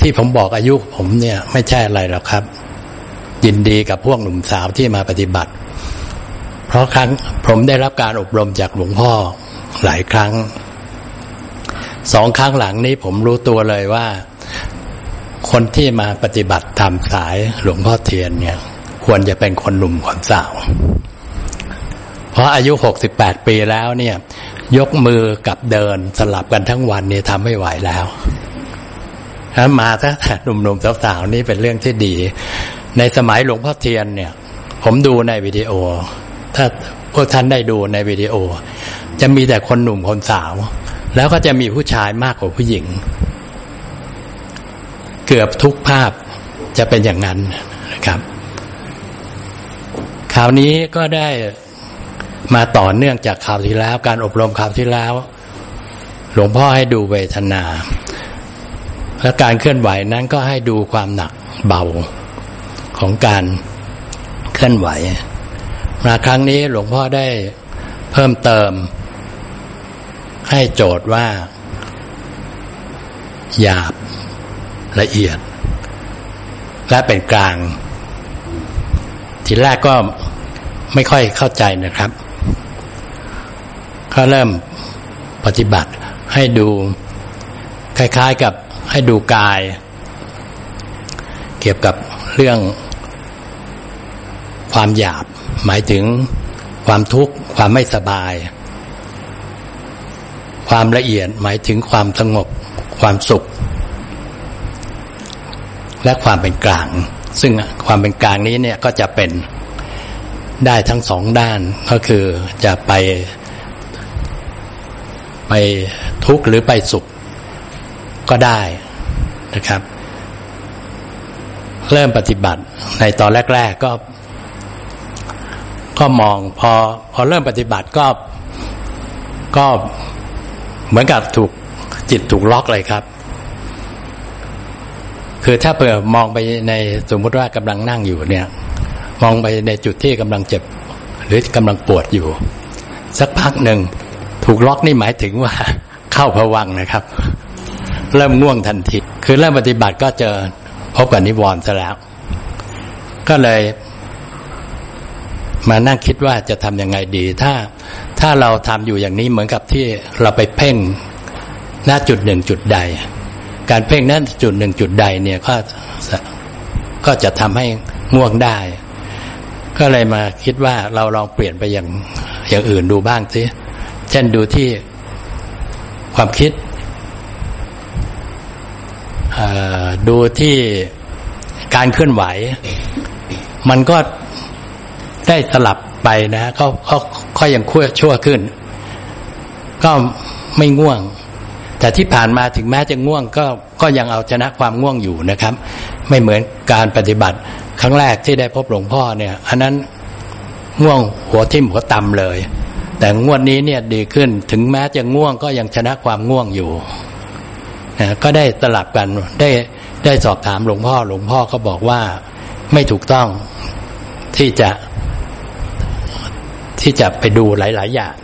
ที่ผมบอกอายุผมเนี่ย ไม่ใช่อะไรหรอกครับ ยินดีกับพวกหนุ่มสาวที่มาปฏิบัติ เพราะครั้งผมได้รับการอบรมจากหลวงพ่อหลายครั้ง สองครั้งหลังนี้ผมรู้ตัวเลยว่า คนที่มาปฏิบัติตามสายหลวงพ่อเทียนเนี่ย ควรจะเป็นคนหนุ่มคนสาว เพราะอายุหกสิบแปดปีแล้วเนี่ย ยกมือกับเดินสลับกันทั้งวันเนี่ยทำไม่ไหวแล้ว ถ้ามาถ้าหนุ่มๆสาวๆนี่เป็นเรื่องที่ดี ในสมัยหลวงพ่อเทียนเนี่ย ผมดูในวิดีโอ ถ้าพวกท่านได้ดูในวิดีโอ จะมีแต่คนหนุ่มคนสาว แล้วก็จะมีผู้ชายมากกว่าผู้หญิง เกือบทุกภาพจะเป็นอย่างนั้นนะครับ คราวนี้ก็ได้มาต่อเนื่องจากข่าวที่แล้ว การอบรมข่าวที่แล้ว หลวงพ่อให้ดูเวทนา และการเคลื่อนไหวนั้นก็ให้ดูความหนักเบาของการเคลื่อนไหว มาครั้งนี้หลวงพ่อได้เพิ่มเติม ให้โจทย์ว่า หยาบละเอียด และเป็นกลาง ทีแรกก็ไม่ค่อยเข้าใจนะครับก็เริ่มปฏิบัติให้ดูคล้ายๆกับ ให้ดูกาย เกี่ยวกับเรื่องความหยาบ หมายถึงความทุกข์ความไม่สบาย ความละเอียดหมายถึงความสงบ ความสุข และความเป็นกลาง ซึ่งความเป็นกลางนี้เนี่ยก็จะเป็นได้ทั้งสองด้านก็คือจะไป ไปทุกข์หรือไปสุข ก็ได้นะครับ เริ่มปฏิบัติในตอนแรก ๆ ก็ ก็มองพอ พอเริ่มปฏิบัติก็ก็เหมือนกับถูกจิตถูกล็อกเลยครับ คือถ้าเผื่อมองไปในสมมติว่ากำลังนั่งอยู่เนี่ย มองไปในจุดที่กำลังเจ็บ หรือกำลังปวดอยู่ สักพักหนึ่งถูกล็อกนี่หมายถึงว่าเข้าผวังนะครับ เริ่มง่วงทันที คือเริ่มปฏิบัติก็เจอพบกับนิวรณ์ซะแล้ว ก็เลยมานั่งคิดว่าจะทำยังไงดี ถ้าถ้าเราทำอยู่อย่างนี้เหมือนกับที่เราไปเพ่งหน้าจุดหนึ่งจุดใด การเพ่งนั้นจุดหนึ่งจุดใดเนี่ยก็ก็จะทำให้ง่วงได้ ก็เลยมาคิดว่าเราลองเปลี่ยนไปอย่างอย่างอื่นดูบ้างสิเช่นดูที่ความคิด ดูที่การเคลื่อนไหว มันก็ได้สลับไปนะก็ก็ค่อยยังคั่วชั่วขึ้น ก็ไม่ง่วง แต่ที่ผ่านมาถึงแม้จะง่วง ก็ก็ยังเอาชนะความง่วงอยู่นะครับ ไม่เหมือนการปฏิบัติ ครั้งแรกที่ได้พบหลวงพ่อเนี่ยอันนั้นง่วงหัวทิ่มหัวต่ำเลย แต่งวดนี้เนี่ยดีขึ้นถึงแม้จะง่วงก็ยังชนะความง่วงอยู่ นะก็ได้สลับกันได้ได้สอบถามหลวงพ่อหลวงพ่อก็บอกว่าไม่ถูกต้องที่จะที่จะไปดูหลาย ๆ อย่าง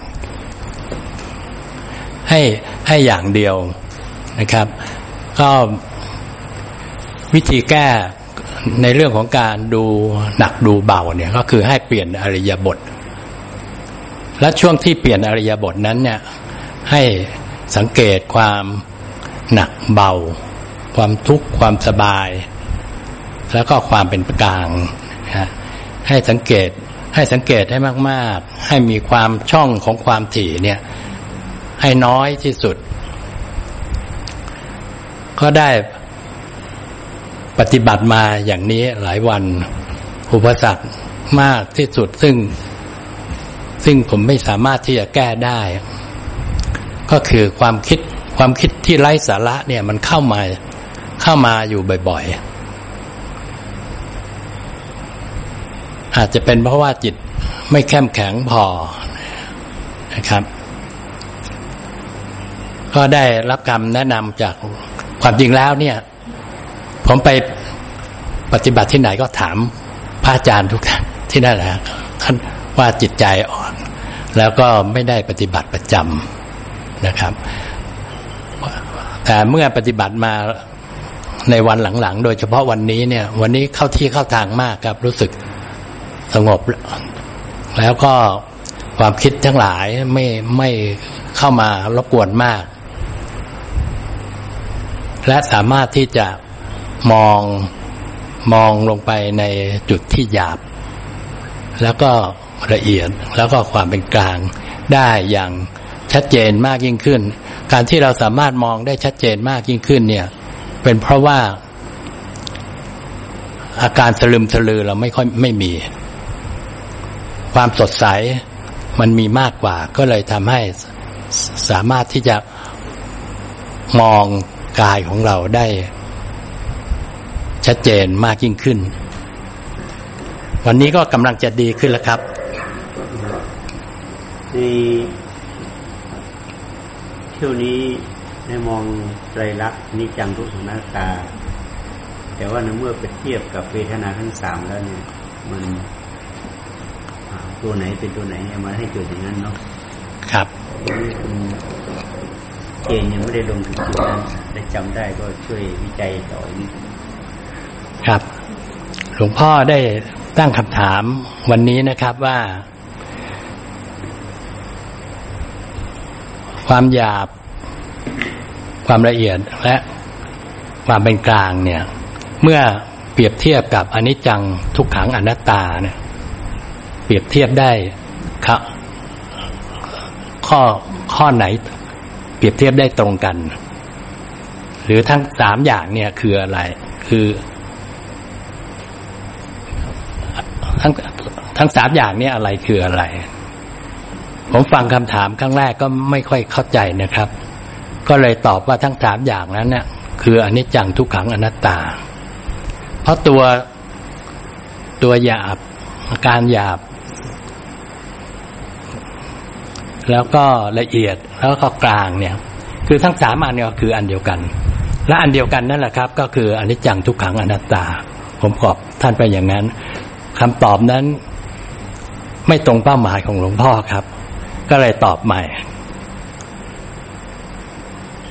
ให้ให้อย่างเดียวนะครับ ก็วิธีแก้ในเรื่องของการดูหนักดูเบาเนี่ย ก็คือให้เปลี่ยนอริยบท และช่วงที่เปลี่ยนอริยบทนั้นเนี่ย ให้สังเกตความ หนักเบา ความทุกข์ความสบาย แล้วก็ความเป็นกลางให้สังเกตให้สังเกตให้มาก ๆ ให้มีความช่องของความถี่เนี่ย ให้น้อยที่สุด ก็ได้ปฏิบัติมาอย่างนี้หลายวัน อุปสรรคมากที่สุดซึ่ง ซึ่งผมไม่สามารถที่จะแก้ได้ ก็คือความคิด ความคิดที่ไร้สาระเนี่ยมันเข้ามาเข้ามาอยู่บ่อยๆ อาจจะเป็นเพราะว่าจิตไม่เข้มแข็งพอนะครับ ก็ได้รับคำแนะนำจากความจริงแล้วเนี่ย ผมไปปฏิบัติที่ไหนก็ถามพระอาจารย์ทุกท่านที่นั่นแหละท่านว่าจิตใจอ่อน แล้วก็ไม่ได้ปฏิบัติประจำนะครับ เมื่อปฏิบัติมาในวันหลังๆ โดยเฉพาะวันนี้เนี่ย วันนี้เข้าที่เข้าทางมากครับรู้สึกสงบ แล้วก็ความคิดทั้งหลายไม่ไม่เข้ามารบกวนมาก และสามารถที่จะมองมองลงไปในจุดที่หยาบ แล้วก็ละเอียดแล้วก็ความเป็นกลางได้อย่างชัดเจนมากยิ่งขึ้น การที่เราสามารถมองได้ชัดเจนมากยิ่งขึ้น เนี่ย เป็นเพราะว่า อาการสลึมสลือเราไม่ค่อยไม่มี ความสดใสมันมีมากกว่า ก็เลยทำให้สามารถที่จะมองกายของเราได้ ชัดเจนมากยิ่งขึ้น วันนี้ก็กำลังจะดีขึ้นแล้วครับใน เที่ยวนี้ในมองไตรลักษณ์นิจังทุกสุนาตาแต่ว่าในเมื่อไปเทียบกับเวทนาทั้งสามแล้วเนี่ย มันตัวไหนเป็นตัวไหนมาให้เกิดอย่างนั้นเนาะครับนี่คุณเจนยังไม่ได้ลงถึงจุดนั้นได้จำได้ก็ช่วยวิจัยต่ออีกครับ หลวงพ่อได้ตั้งคำถามวันนี้นะครับว่า ความหยาบ ความละเอียดและความเป็นกลางเนี่ย เมื่อเปรียบเทียบกับอนิจจังทุกขังอนัตตาเนี่ยเปรียบเทียบได้ครับข้อข้อไหน เปรียบเทียบได้ตรงกัน หรือทั้งสามอย่างเนี่ยคืออะไร คือ ทั้งทั้งสามอย่างเนี้อะไรคืออะไร ผมฟังคำถามครั้งแรกก็ไม่ค่อยเข้าใจนะครับ ก็เลยตอบว่าทั้งสามอย่างนั้นเนี่ยคืออนิจจังทุกขังอนัตตา เพราะตัวตัวหยาบอาการหยาบ แล้วก็ละเอียดแล้วก็กลางเนี่ย คือทั้งสามอันเนี่ยคืออันเดียวกัน และอันเดียวกันนั่นแหละครับ ก็คืออนิจจังทุกขังอนัตตา ผมขอบท่านไปอย่างนั้นคำตอบนั้น ไม่ตรงเป้าหมายของหลวงพ่อครับ ก็เลยตอบใหม่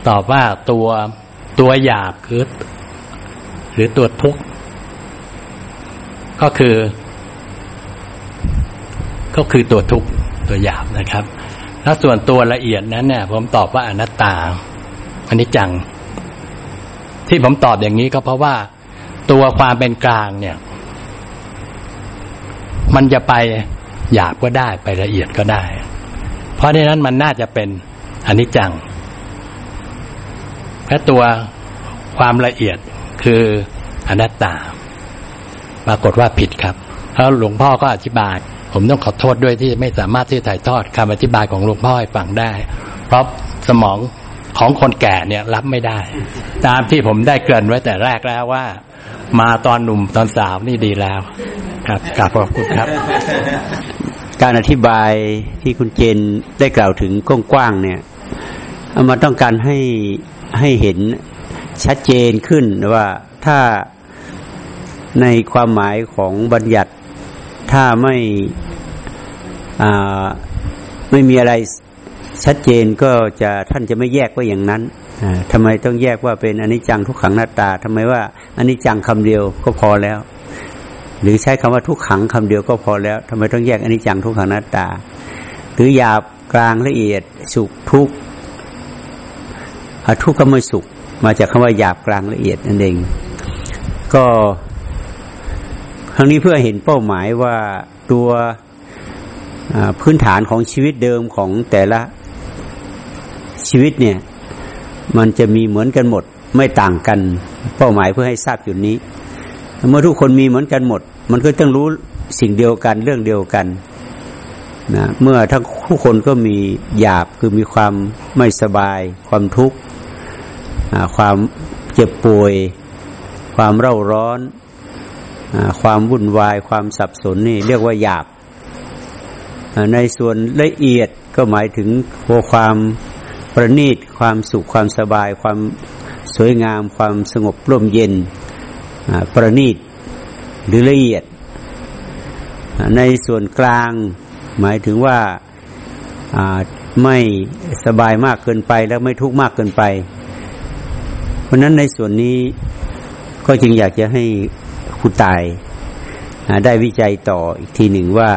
ตอบว่าตัวตัวหยาบคือหรือตัวทุกข์ก็คือ ก็คือตัวทุกข์ตัวหยาบนะครับถ้าส่วนตัวละเอียดนั้นเนี่ยผมตอบว่าอนัตตาอันนี้จัง ที่ผมตอบอย่างนี้ก็เพราะว่า ตัวความเป็นกลางเนี่ย มันจะไปหยาบก็ได้ไปละเอียดก็ได้ เพราะในนั้นมันน่าจะเป็นอนิจจังและตัวความละเอียดคืออนัตตา ปรากฏว่าผิดครับแล้วหลวงพ่อก็อธิบาย ผมต้องขอโทษด้วยที่ไม่สามารถที่ถ่ายทอดคำอธิบายของหลวงพ่อให้ฟังได้ เพราะสมองของคนแก่เนี่ยรับไม่ได้ ตามที่ผมได้เกริ่นไว้แต่แรกแล้วว่า มาตอนหนุ่มตอนสาวนี่ดีแล้ว ครับกราบขอบคุณครับ การอธิบายที่คุณเจนได้กล่าวถึงกว้างๆเนี่ยเอามาต้องการให้ให้เห็นชัดเจนขึ้นว่าถ้าในความหมายของบัญญัติถ้าไม่ไม่มีอะไรชัดเจนก็จะท่านจะไม่แยกว่าอย่างนั้นทำไมต้องแยกว่าเป็นอนิจจังทุกขังหน้าตาทำไมว่าอนิจจังคำเดียวก็พอแล้ว หรือใช้คำว่าทุกขังคำเดียวก็พอแล้วทำไมต้องแยกอนิจจังทุกขังหน้าตา หรือหยาบกลางละเอียด สุขทุกข์ทุกข์ก็ไม่สุข มาจากคำว่าหยาบกลางละเอียดนั่นเอง ก็ครั้งนี้เพื่อเห็นเป้าหมายว่าตัวพื้นฐานของชีวิตเดิมของแต่ละชีวิตเนี่ย มันจะมีเหมือนกันหมดไม่ต่างกัน เป้าหมายเพื่อให้ทราบอยู่นี้ เมื่อทุกคนมีเหมือนกันหมด มันก็ต้องรู้สิ่งเดียวกันเรื่องเดียวกันนะเมื่อทั้งทุกคนก็มีหยาบคือมีความไม่สบาย ความทุกข์ความเจ็บป่วย ความเร่าร้อน ความวุ่นวาย ความสับสนนี่เรียกว่าหยาบ ในส่วนละเอียดก็หมายถึงความประณีต ความสุขความสบาย ความสวยงาม ความสงบร่มเย็น ประณีตหรือละเอียด ในส่วนกลางหมายถึงว่าไม่สบายมากเกินไปแล้วไม่ทุกข์มากเกินไป เพราะนั้นในส่วนนี้ก็จึงอยากจะให้ครูตายได้วิจัยต่ออีกทีหนึ่งว่า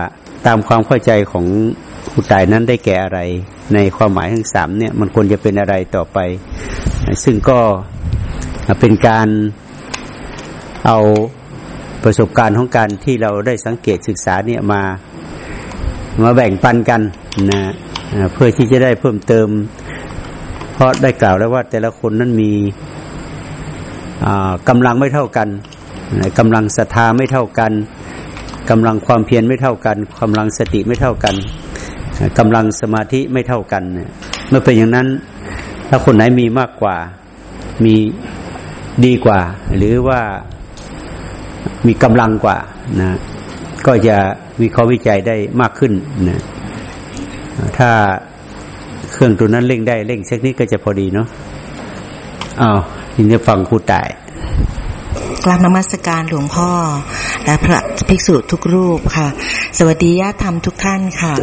ตามความเข้าใจของครูตายนั้นได้แก่อะไร ในความหมายทั้งสามเนี่ยมันควรจะเป็นอะไรต่อไป ซึ่งก็เป็นการ เอาประสบการณ์ของการที่เราได้สังเกตศึกษาเนี่ยมามาแบ่งปันกันนะเพื่อที่จะได้เพิ่มเติม เพราะได้กล่าวแล้วว่าแต่ละคนนั้นมีกำลังไม่เท่ากันกำลังศรัทธาไม่เท่ากันกำลังความเพียรไม่เท่ากันกำลังสติไม่เท่ากันกำลังสมาธิไม่เท่ากันเมื่อเป็นอย่างนั้น ถ้าคนไหนมีมากกว่ามีดีกว่า หรือว่า มีกำลังกว่านะก็จะวิเคราะห์วิจัยได้มากขึ้นนะถ้าเครื่องตัวนั้นเร่งได้เร่งเช็คนี้ก็จะพอดีเนาะอ้าวทีนี้ฟังครูตายกราบนมัสการหลวงพ่อ และพระภิกษุทุกรูปค่ะ สวัสดีญาติธรรมทุกท่านค่ะ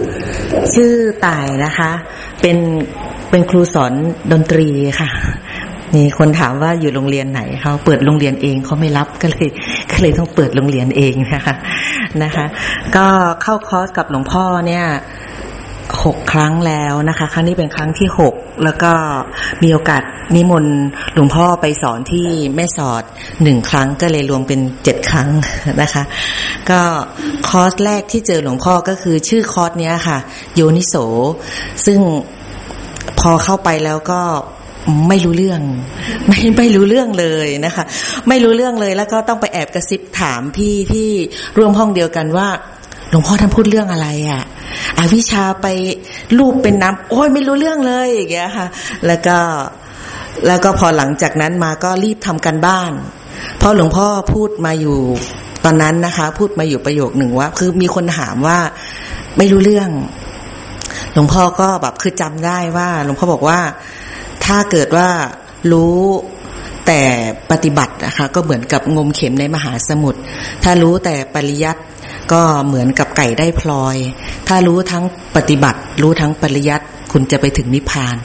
ชื่อต่ายนะคะ เป็นเป็นครูสอนดนตรีค่ะ มีคนถามว่าอยู่โรงเรียนไหนเขาเปิดโรงเรียนเองเขาไม่รับก็เลยก็เลยต้องเปิดโรงเรียนเองนะคะนะคะ ก็เข้าคอร์สกับหลวงพ่อเนี่ยหกครั้งแล้วนะคะ ครั้งนี้เป็นครั้งที่หกแล้วก็มีโอกาสนิมนต์หลวงพ่อไปสอนที่แม่สอดหนึ่งครั้งก็เลยรวมเป็นเจ็ดครั้งนะคะ ก็คอร์สแรกที่เจอหลวงพ่อก็คือชื่อคอร์สเนี้ยค่ะ โยนิโส ซึ่งพอเข้าไปแล้วก็ ไม่รู้เรื่อง ไม่ไม่รู้เรื่องเลยนะคะ ไม่รู้เรื่องเลยแล้วก็ต้องไปแอบกระซิบถามพี่ที่ร่วมห้องเดียวกันว่าหลวงพ่อท่านพูดเรื่องอะไรอะ่ะอาวิชาไปรูปเป็นน้ำโอ้ยไม่รู้เรื่องเลยอย่างเงี้ยค่ะ แล้วก็แล้วก็พอหลังจากนั้นมาก็รีบทำกันบ้าน เพราะหลวงพ่อพูดมาอยู่ตอนนั้นนะคะ พูดมาอยู่ประโยคหนึ่งว่า คือมีคนถามว่าไม่รู้เรื่อง หลวงพ่อก็แบบคือจำได้ว่า หลวงพ่อบอกว่า ถ้าเกิดว่ารู้แต่ปฏิบัตินะคะก็เหมือนกับงมเข็มในมหาสมุทรถ้ารู้แต่ปริยัติก็เหมือนกับไก่ได้พลอย ถ้ารู้ทั้งปฏิบัติ รู้ทั้งปริยัติคุณจะไปถึงนิพพาน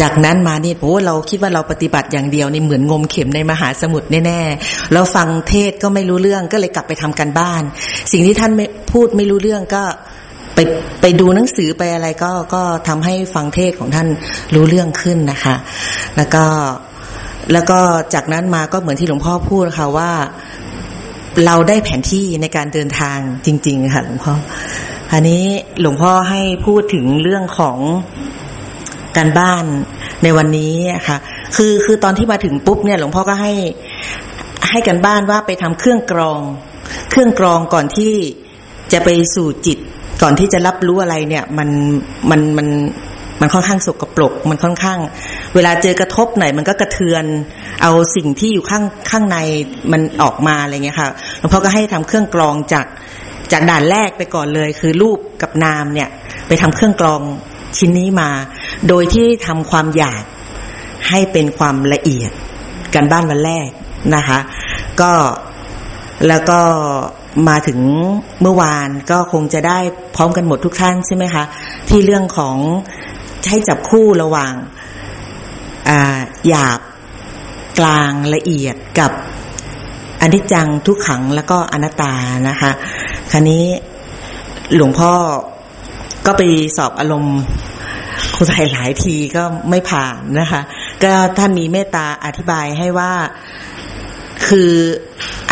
จากนั้นมานี่โอ้เราคิดว่าเราปฏิบัติอย่างเดียวนี่เหมือนงมเข็มในมหาสมุทรแน่ๆแล้วฟังเทศก็ไม่รู้เรื่องก็เลยกลับไปทำกันบ้าน สิ่งที่ท่านพูดไม่รู้เรื่องก็ ไปไปดูหนังสือไปอะไรก็ก็ทำให้ฟังเทศของท่านรู้เรื่องขึ้นนะคะ แล้วก็แล้วก็จากนั้นมาก็เหมือนที่หลวงพ่อพูดค่ะว่าเราได้แผนที่ในการเดินทางจริง ๆ ค่ะหลวงพ่ออันนี้หลวงพ่อให้พูดถึงเรื่องของการบ้านในวันนี้ค่ะ คือคือตอนที่มาถึงปุ๊บเนี่ย หลวงพ่อก็ให้ให้กันบ้านว่าไปทำเครื่องกรอง เครื่องกรองก่อนที่จะไปสู่จิต ก่อนที่จะรับรู้อะไรเนี่ย มันมันมันมันค่อนข้างสกปรก มันค่อนข้าง เวลาเจอกระทบไหนมันก็กระเทือน เอาสิ่งที่อยู่ข้างข้างในมันออกมาอะไรเงี้ยค่ะหลวงพ่อก็ให้ทำเครื่องกรองจากจากด่านแรกไปก่อนเลย คือรูปกับนามเนี่ย ไปทำเครื่องกรองชิ้นนี้มา โดยที่ทำความอยากให้เป็นความละเอียดกันบ้านวันแรกนะคะ ก็แล้วก็ มาถึงเมื่อวานก็คงจะได้พร้อมกันหมดทุกท่านใช่ไหมคะที่เรื่องของใช้จับคู่ระหว่างหยาบกลางละเอียดกับอนิจจังทุกขังแล้วก็อนัตตานะคะคราวนี้หลวงพ่อก็ไปสอบอารมณ์ครูไทยหลายทีก็ไม่ผ่านนะคะ ก็ท่านมีเมตตาอธิบายให้ว่าคือ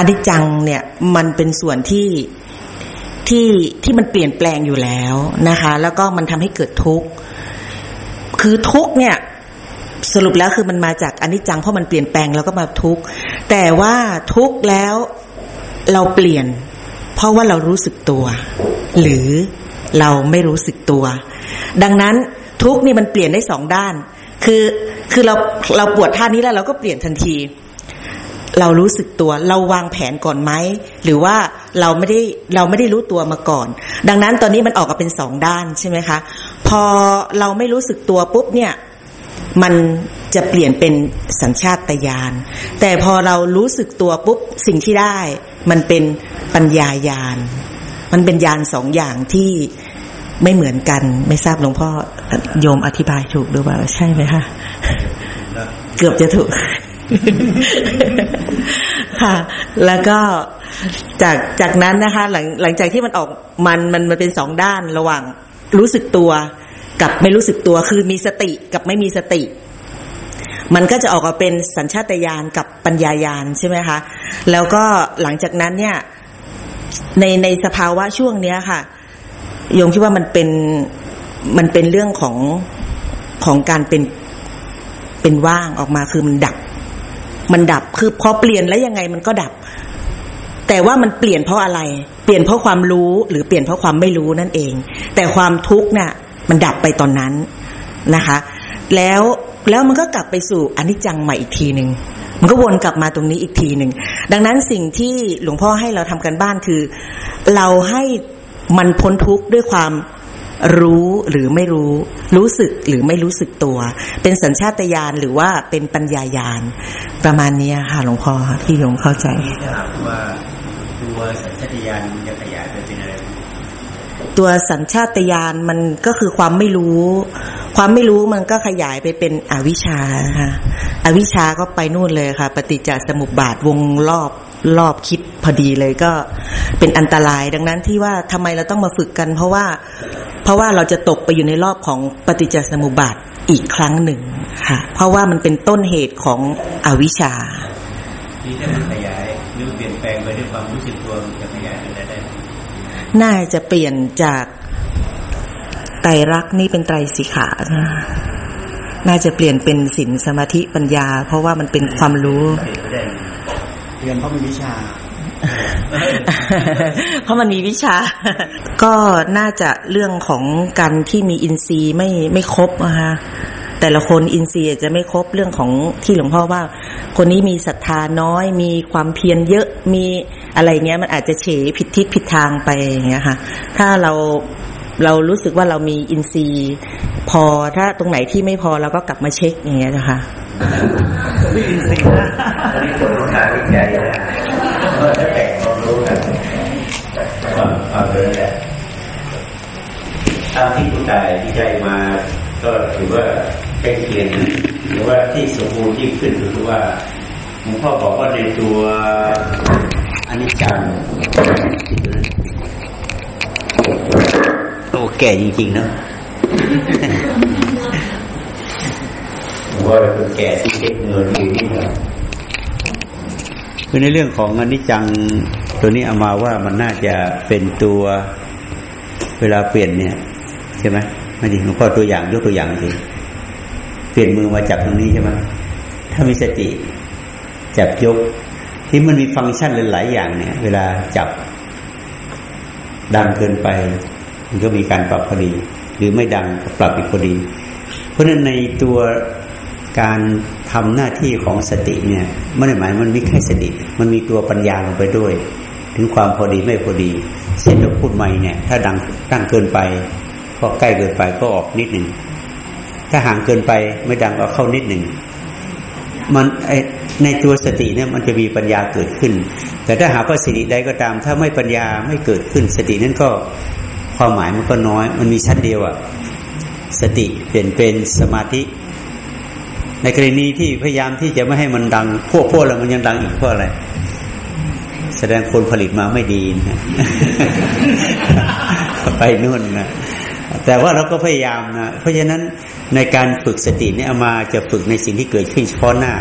อนิจจังเนี่ยมันเป็นส่วนที่ที่ที่มันเปลี่ยนแปลงอยู่แล้วนะคะ แล้วก็มันทำให้เกิดทุกข์คือทุกข์เนี่ยสรุปแล้วคือมันมาจากอนิจจังเพราะมันเปลี่ยนแปลงแล้วก็มาทุกข์แต่ว่าทุกข์แล้วเราเปลี่ยน เพราะว่าเรารู้สึกตัว หรือเราไม่รู้สึกตัว ดังนั้นทุกข์นี่มันเปลี่ยนได้สองด้าน คือคือเราเราปวดท่านี้แล้วเราก็เปลี่ยนทันที เรารู้สึกตัวเราวางแผนก่อนไหมหรือว่าเราไม่ได้เราไม่ได้รู้ตัวมาก่อน ดังนั้นตอนนี้มันออกมาเป็นสองด้านใช่ไหมคะ พอเราไม่รู้สึกตัวปุ๊บเนี่ยมันจะเปลี่ยนเป็นสัญชาตญาณแต่พอเรารู้สึกตัวปุ๊บสิ่งที่ได้ มันเป็นปัญญายาณมันเป็นญาณสองอย่างที่ไม่เหมือนกัน ไม่ทราบหลวงพ่อโยมอธิบายถูกหรือเปล่าใช่ไหมคะเกือบจะถูก ค่ะ แล้วก็จากจากนั้นนะคะ หลังหลังจากที่มันออกมันมันมันเป็นสองด้านระหว่างรู้สึกตัวกับไม่รู้สึกตัวคือมีสติกับไม่มีสติ มันก็จะออกมาเป็นสัญชาตญาณกับปัญญายาณใช่ไหมคะ แล้วก็หลังจากนั้นเนี่ย ในในสภาวะช่วงเนี้ยค่ะโยมคิดว่ามันเป็นมันเป็นเรื่องของของการเป็นเป็นว่างออกมาคือมันดับ มันดับคือพอเปลี่ยนแล้วยังไงมันก็ดับ แต่ว่ามันเปลี่ยนเพราะอะไร เปลี่ยนเพราะความรู้หรือเปลี่ยนเพราะความไม่รู้นั่นเอง แต่ความทุกข์เนี่ยมันดับไปตอนนั้นนะคะ แล้วแล้วมันก็กลับไปสู่อนิจจังใหม่อีกทีหนึ่งมันก็วนกลับมาตรงนี้อีกทีหนึ่งดังนั้นสิ่งที่หลวงพ่อให้เราทำกันบ้านคือ เราให้มันพ้นทุกข์ด้วยความ รู้หรือไม่รู้ รู้สึกหรือไม่รู้สึกตัว เป็นสัญชาตญาณหรือว่าเป็นปัญญายาณประมาณนี้ค่ะหลวงพ่อที่โยมเข้าใจถ้าหากว่าตัวสัญชาตญาณมันจะขยายไปเป็นอะไรตัวสัญชาตญาณมันก็คือความไม่รู้ ความไม่รู้มันก็ขยายไปเป็นอวิชชานะคะอวิชชาก็ไปนู่นเลยค่ะ ปฏิจจสมุปบาทวงรอบ รอบคิดพอดีเลยก็เป็นอันตรายดังนั้นที่ว่าทำไมเราต้องมาฝึกกัน เพราะว่าเพราะว่าเราจะตกไปอยู่ในรอบของปฏิจจสมุปบาทอีกครั้งหนึ่งค่ะ เพราะว่ามันเป็นต้นเหตุของอวิชชานี่ถ้ามันขยายหรือเปลี่ยนแปลงไปด้วยความรู้สึกตัวมันจะขยายไปได้ได้น่าจะเปลี่ยนจากไตรรักษณ์นี่เป็นไตรสิกขานะน่าจะเปลี่ยนเป็นศีลสมาธิปัญญา เพราะว่ามันเป็นความรู้ เปลี่ยนไปได้เรียนเพราะมีวิชา เพราะมันมีวิชา ก็น่าจะเรื่องของการที่มีอินทรีย์ไม่ไม่ครบนะคะแต่ละคนอินทรีย์อาจจะไม่ครบเรื่องของที่หลวงพ่อว่า คนนี้มีศรัทธาน้อย มีความเพียรเยอะมีอะไรเงี้ย มันอาจจะเฉผิดทิศผิดทางไปอย่างเงี้ยค่ะ ถ้าเราเรารู้สึกว่าเรามีอินทรีย์ พอถ้าตรงไหนที่ไม่พอเราก็กลับมาเช็คอย่างเงี้ยนะคะไม่อินทรีย์ อันนี้คนรู้ทางวิจัยนะก็จะแบ่งความรู้กันก่อนความรู้แหละตามที่ผู้ตายวิจัยมา ก็ถือว่าใกล้เคียงหรือว่าที่สมบูรณ์ยิ่งขึ้นคือว่าหลวงพ่อบอกว่าในตัวอนิจจังโตแก่จริงๆเนาะว่าเป็นแก่ที่เด็กเงินอยู่นี่ครับ คือในเรื่องของอนิจจังตัวนี้เอามาว่ามันน่าจะเป็นตัวเวลาเปลี่ยนเนี่ยใช่ไหมไม่ดีหลวงพ่อตัวอย่างยกตัวอย่างสิเปลี่ยนมือมาจับตรงนี้ใช่ไหมถ้ามีสติจับยก ที่มันมีฟังก์ชันหลายๆอย่างเนี่ย เวลาจับดังเกินไป มันก็มีการปรับพอดี หรือไม่ดังก็ปรับอีกพอดี เพราะฉะนั้นในตัว การทำหน้าที่ของสติเนี่ยไม่ได้หมายมันม่แค่สติ มันมีตัวปัญญาลงไปด้วย ถึงความพอดีไม่พอดีเช่นเราพูดใหม่เนี่ย ถ้าดังตั้งเกินไป ก็ใกล้เกินไปก็ออกนิดหนึ่งถ้าห่างเกินไปไม่ดังก็เข้านิดหนึ่งมันในตัวสติเนี่ยมันจะมีปัญญาเกิดขึ้น แต่ถ้าหากว่าสติใดก็ตาม ถ้าไม่ปัญญาไม่เกิดขึ้น สตินั้นก็ความหมายมันก็น้อย มันมีชั้นเดียวอะสติเปลี่ยนเป็นสมาธิ ในกรณีที่พยายามที่จะไม่ให้มันดัง พวกพวกแล้วมันยังดังอีกเพราะอะไร แสดงคนผลิตมาไม่ดีนะไปนู่นนะแต่ว่าเราก็พยายามนะ เพราะฉะนั้นในการฝึกสติเนี่ยมาจะฝึกในสิ่งที่เกิดขึ้นเฉพาะหน้า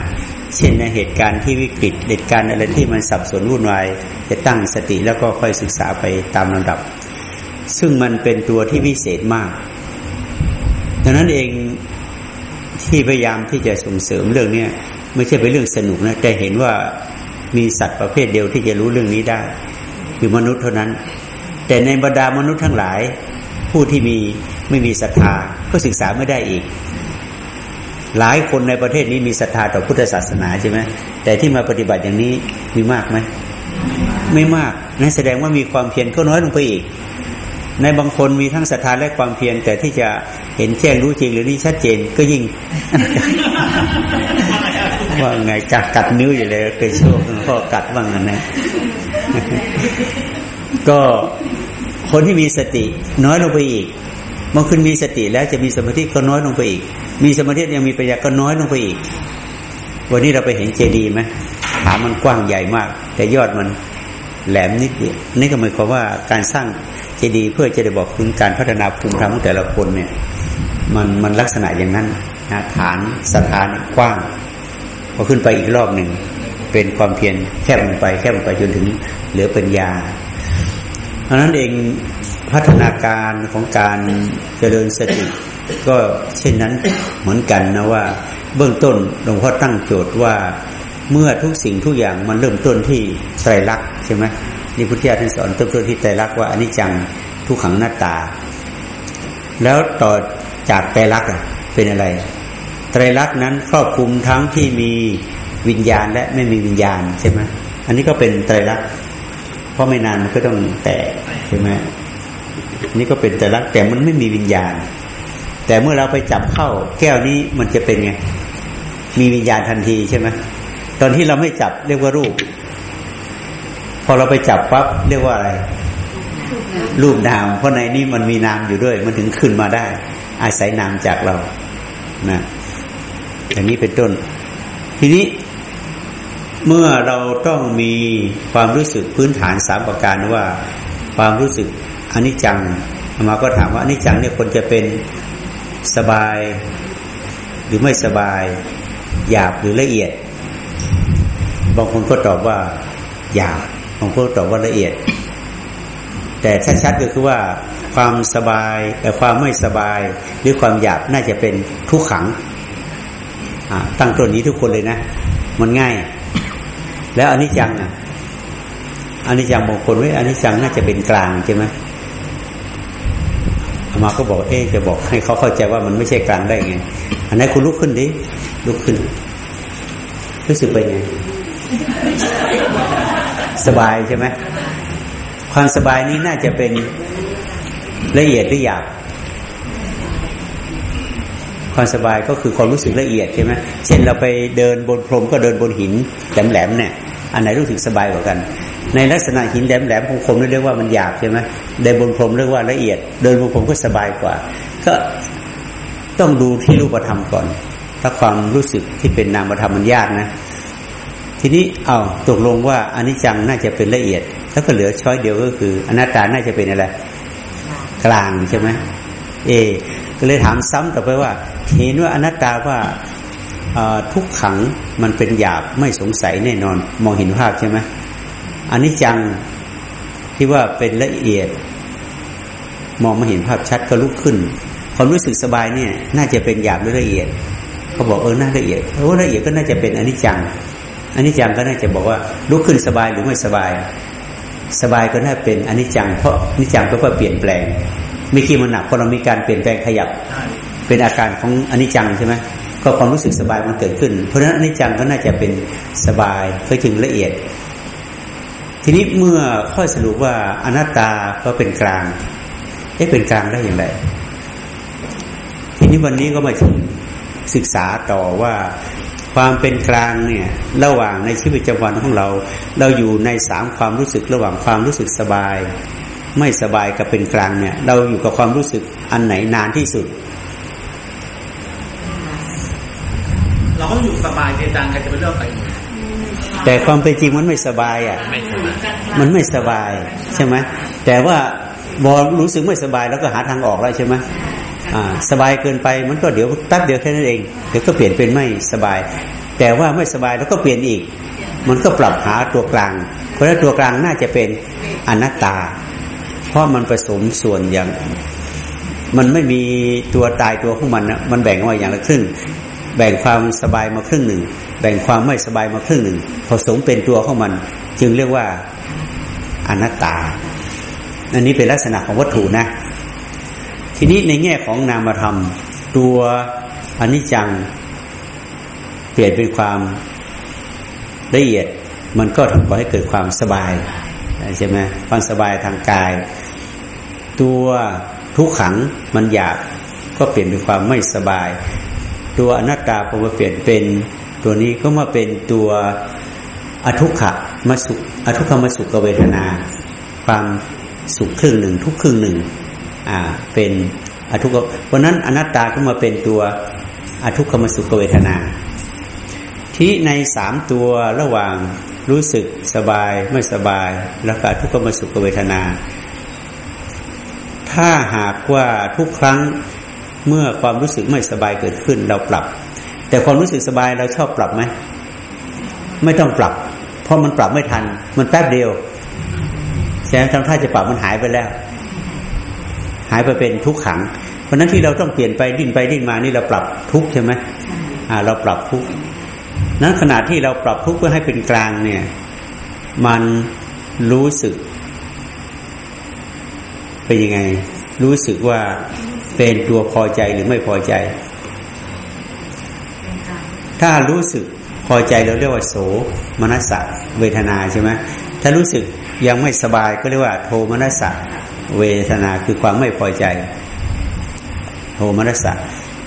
เช่นในเหตุการณ์ที่วิกฤตเหตุการณ์อะไรที่มันสับสนวุ่นวายจะตั้งสติแล้วก็ค่อยศึกษาไปตามลำดับ ซึ่งมันเป็นตัวที่วิเศษมากดังนั้นเอง ที่พยายามที่จะส่งเสริมเรื่องเนี้ยไม่ใช่เป็นเรื่องสนุกนะแต่เห็นว่ามีสัตว์ประเภทเดียวที่จะรู้เรื่องนี้ได้ คือมนุษย์เท่านั้น แต่ในบรรดามนุษย์ทั้งหลาย ผู้ที่มีไม่มีศรัทธาก็ศึกษาไม่ได้อีก หลายคนในประเทศนี้มีศรัทธาต่อพุทธศาสนาใช่ไหมแต่ที่มาปฏิบัติอย่างนี้มีมากไหมไม่มากนั่นแสดงว่ามีความเพียรก็น้อยลงไปอีก ในบางคนมีทั้งศรัทธาและความเพียรแต่ที่จะเห็นแจ้งรู้จริงหรือนี่ชัดเจนก็ยิ่ง ว่าไงกัดกัดนิ้วอยู่เลยเคยโชคพ่อกัดบ้างนะนะก็คนที่มีสติน้อยลงไปอีกบางคนมีสติแล้วจะมีสมาธิก็น้อยลงไปอีก มีสมาธิยังมีปัญญาก็น้อยลงไปอีก วันนี้เราไปเห็นเจดีย์ไหมฐานมันกว้างใหญ่มาก แต่ยอดมันแหลมนิดเดียวนี่ก็หมายความว่าการสร้าง เจดีเพื่อจะได้บอกถึงการพัฒนาภูมิธรรมของแต่ละคนเนี่ยมันมันลักษณะอย่างนั้นนะฐานสถานกว้างพอขึ้นไปอีกรอบหนึ่งเป็นความเพียรแคบลงไป แคบลงไปจนถึงเหลือปัญญาเพราะนั้นเองพัฒนาการของการเจริญสติก็เช่นนั้นเหมือนกันนะว่า เบื้องต้นหลวงพ่อตั้งโจทย์ว่าเมื่อทุกสิ่งทุกอย่างมันเริ่มต้นที่ไตรลักษณ์ใช่ไหม นี่พุทธิยถาท่านสอนต้นต้นที่ไตรลักษณ์ว่าอนิจจังทุกขังหน้าตา แล้วต่อจากไตรลักษณ์เป็นอะไร ไตรลักษณ์นั้นครอบคลุมทั้งที่มีวิญญาณและไม่มีวิญญาณใช่ไหมอันนี้ก็เป็นไตรลักษณ์เพราะไม่นานมันก็ต้องแตกใช่ไหมนี่ก็เป็นไตรลักษณ์แต่มันไม่มีวิญญาณ แต่เมื่อเราไปจับเข้า แก้วนี้มันจะเป็นไงมีวิญญาณทันทีใช่ไหมตอนที่เราไม่จับเรียกว่ารูป อเราไปจับปั๊บเรียกว่าอะไร รูปนาม เพราะในนี้มันมีนามอยู่ด้วย มันถึงขึ้นมาได้ อาศัยนามจากเรานะอย่างนี้เป็นต้น ทีนี้เมื่อเราต้องมีความรู้สึกพื้นฐานสามประการว่า ความรู้สึกอนิจจังมาก็ถามว่าอนิจจังเนี่ยคนจะเป็นสบาย หรือไม่สบาย หยาบหรือละเอียด บางคนก็ตอบว่าหยาบ บางคนตอบว่าละเอียด แต่ชัดๆก็คือว่าความสบายแต่ความไม่สบาย หรือความหยาบน่าจะเป็นทุกขังตั้งต้นนี้ทุกคนเลยนะ มันง่าย แล้วอนิจจังอะอนิจจังบางคนว่าอนิจจังน่าจะเป็นกลางใช่ไหมมาก็บอกเอ๊จะบอกให้เขาเข้าใจว่ามันไม่ใช่กลางได้ไง อันนั้นคุณลุกขึ้นดิลุกขึ้น รู้สึกเป็นไง สบายใช่ไหมความสบายนี้น่าจะเป็นละเอียดหรือหยาบความสบายก็คือความรู้สึกละเอียดใช่ไหมเช่นเราไปเดินบนพรมก็เดินบนหินแหลมๆเนี่ย อันไหนรู้สึกสบายกว่ากัน ในลักษณะหินแหลมๆคมๆเรียกว่ามันหยาบใช่ไหมเดินบนพรมเรียกว่าละเอียด เดินบนพรมก็สบายกว่า ก็ต้องดูที่รูปธรรมก่อน ถ้าความรู้สึกที่เป็นนามธรรมมันยากนะ ทีนี้เอาตกลงว่าอนิจจังน่าจะเป็นละเอียด แล้วก็เหลือช้อยเดียวก็คืออนัตตาน่าจะเป็นอะไรกลางใช่ไหมเอก็เลยถามซ้ำต่อไปว่าเห็นว่าอนัตตาว่าทุกขังมันเป็นหยาบไม่สงสัยแน่นอน มองเห็นภาพใช่ไหมอันนี้จังที่ว่าเป็นละเอียด มองมาเห็นภาพชัดก็ลุกขึ้น ความรู้สึกสบายเนี่ย น่าจะเป็นหยาบหรือละเอียดเขาบอกเออน่าละเอียดเออละเอียดก็น่าจะเป็นอนิจจัง อันนี้จังก็น่าจะบอกว่าลุกขึ้นสบายหรือไม่สบาย สบายก็น่าเป็นอันิจจังเพราะนิจังก็เพื่อเปลี่ยนแปลงมีกี่มันหนักเพอเรามีการเปลี่ยนแปลงขยับ เป็นอาการของอนิจจังใช่ไหมก็ความรู้สึกสบายมันเกิดขึ้น เพราะฉะนั้นอนิจจังก็น่าจะเป็นสบายเพื่อถึงละเอียด ทีนี้เมื่อข้อสรุปว่าอนัตตาก็เป็นกลางเอ๊ะเป็นกลางได้อย่างไร ทีนี้วันนี้ก็มาศึกษาต่อว่า ความเป็นกลางเนี่ยระหว่างในชีวิตประจำวันของเรา เราอยู่ในสามความรู้สึกระหว่างความรู้สึกสบาย ไม่สบายกับเป็นกลางเนี่ย เราอยู่กับความรู้สึกอันไหนนานที่สุด เราก็อยู่สบายเจตังกันจะเป็นเรื่องไปแต่ความเป็นจริงมันไม่สบายอะมันไม่สบายใช่ไหมแต่ว่าบอรู้สึกไม่สบายแล้วก็หาทางออกแล้วใช่ไหม สบายเกินไปมันก็เดี๋ยวแป๊บเดียวแค่นั้นเองเดี๋ยวก็เปลี่ยนเป็นไม่สบาย แต่ว่าไม่สบายแล้วก็เปลี่ยนอีก มันก็ปรับหาตัวกลาง เพราะนั้นตัวกลางน่าจะเป็นอนัตตา เพราะมันผสมส่วนอย่าง มันไม่มีตัวตายตัวของมันนะมันแบ่งออกอย่างละครึ่งแบ่งความสบายมาครึ่งหนึ่ง แบ่งความไม่สบายมาครึ่งหนึ่ง ผสมเป็นตัวของมัน จึงเรียกว่าอนัตตา อันนี้เป็นลักษณะของวัตถุนะ ทีนี้ในแง่ของนามธรรม ตัวอนิจจัง เปลี่ยนเป็นความละเอียด มันก็ทำให้เกิดความสบายใช่ไหมความสบายทางกาย ตัวทุกขังมันหยาบก็เปลี่ยนเป็นความไม่สบาย ตัวอนัตตาพอมาเปลี่ยนเป็นตัวนี้ก็มาเป็นตัวอทุกขะมาสุอทุกขมาสุขเวทนา ความสุขครึ่งหนึ่งทุกครึ่งหนึ่ง อ่าเป็นอทุกข์เพราะนั้นอนัตตาก็มาเป็นตัวอทุกขมสุขเวทนา ที่ในสามตัวระหว่างรู้สึกสบายไม่สบาย แล้วก็ทุกขมสุขเวทนา ถ้าหากว่าทุกครั้งเมื่อความรู้สึกไม่สบายเกิดขึ้นเราปรับ แต่ความรู้สึกสบายเราชอบปรับไหมไม่ต้องปรับ เพราะมันปรับไม่ทัน มันแป๊บเดียวแสดงทำท่าจะปรับมันหายไปแล้ว หายไปเป็นทุกขัง เพราะนั้นที่เราต้องเปลี่ยนไปดิ้นไปดิ้นมานี่เราปรับทุกใช่ไหมเราปรับทุกนั้นขณะที่เราปรับทุกเพื่อให้เป็นกลางเนี่ย มันรู้สึก เป็นยังไง รู้สึกว่าเป็นตัวพอใจหรือไม่พอใจ ถ้ารู้สึกพอใจเราเรียกว่าโสมนัสสะเวทนาใช่ไหมถ้ารู้สึกยังไม่สบายก็เรียกว่า โทมนัสสะ เวทนาคือความไม่พอใจโทมนัสสะ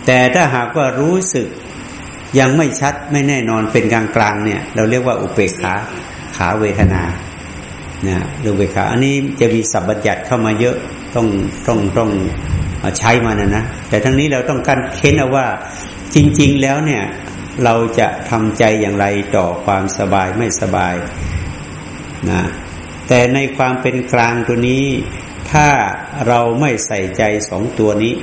แต่ถ้าหากว่ารู้สึกยังไม่ชัดไม่แน่นอนเป็นกลางกลางเนี่ย เราเรียกว่าอุเบกขาขาเวทนาเนี่ยอุเบกขาอันนี้จะมีสับบัญญัติเข้ามาเยอะต้องต้องต้องใช้มานะนะแต่ทั้งนี้เราต้องการเค้นเอาว่าจริง ๆ แล้วเนี่ยเราจะทำใจอย่างไรต่อความสบายไม่สบายนะแต่ในความเป็นกลางตัวนี้ ถ้าเราไม่ใส่ใจสองตัวนี้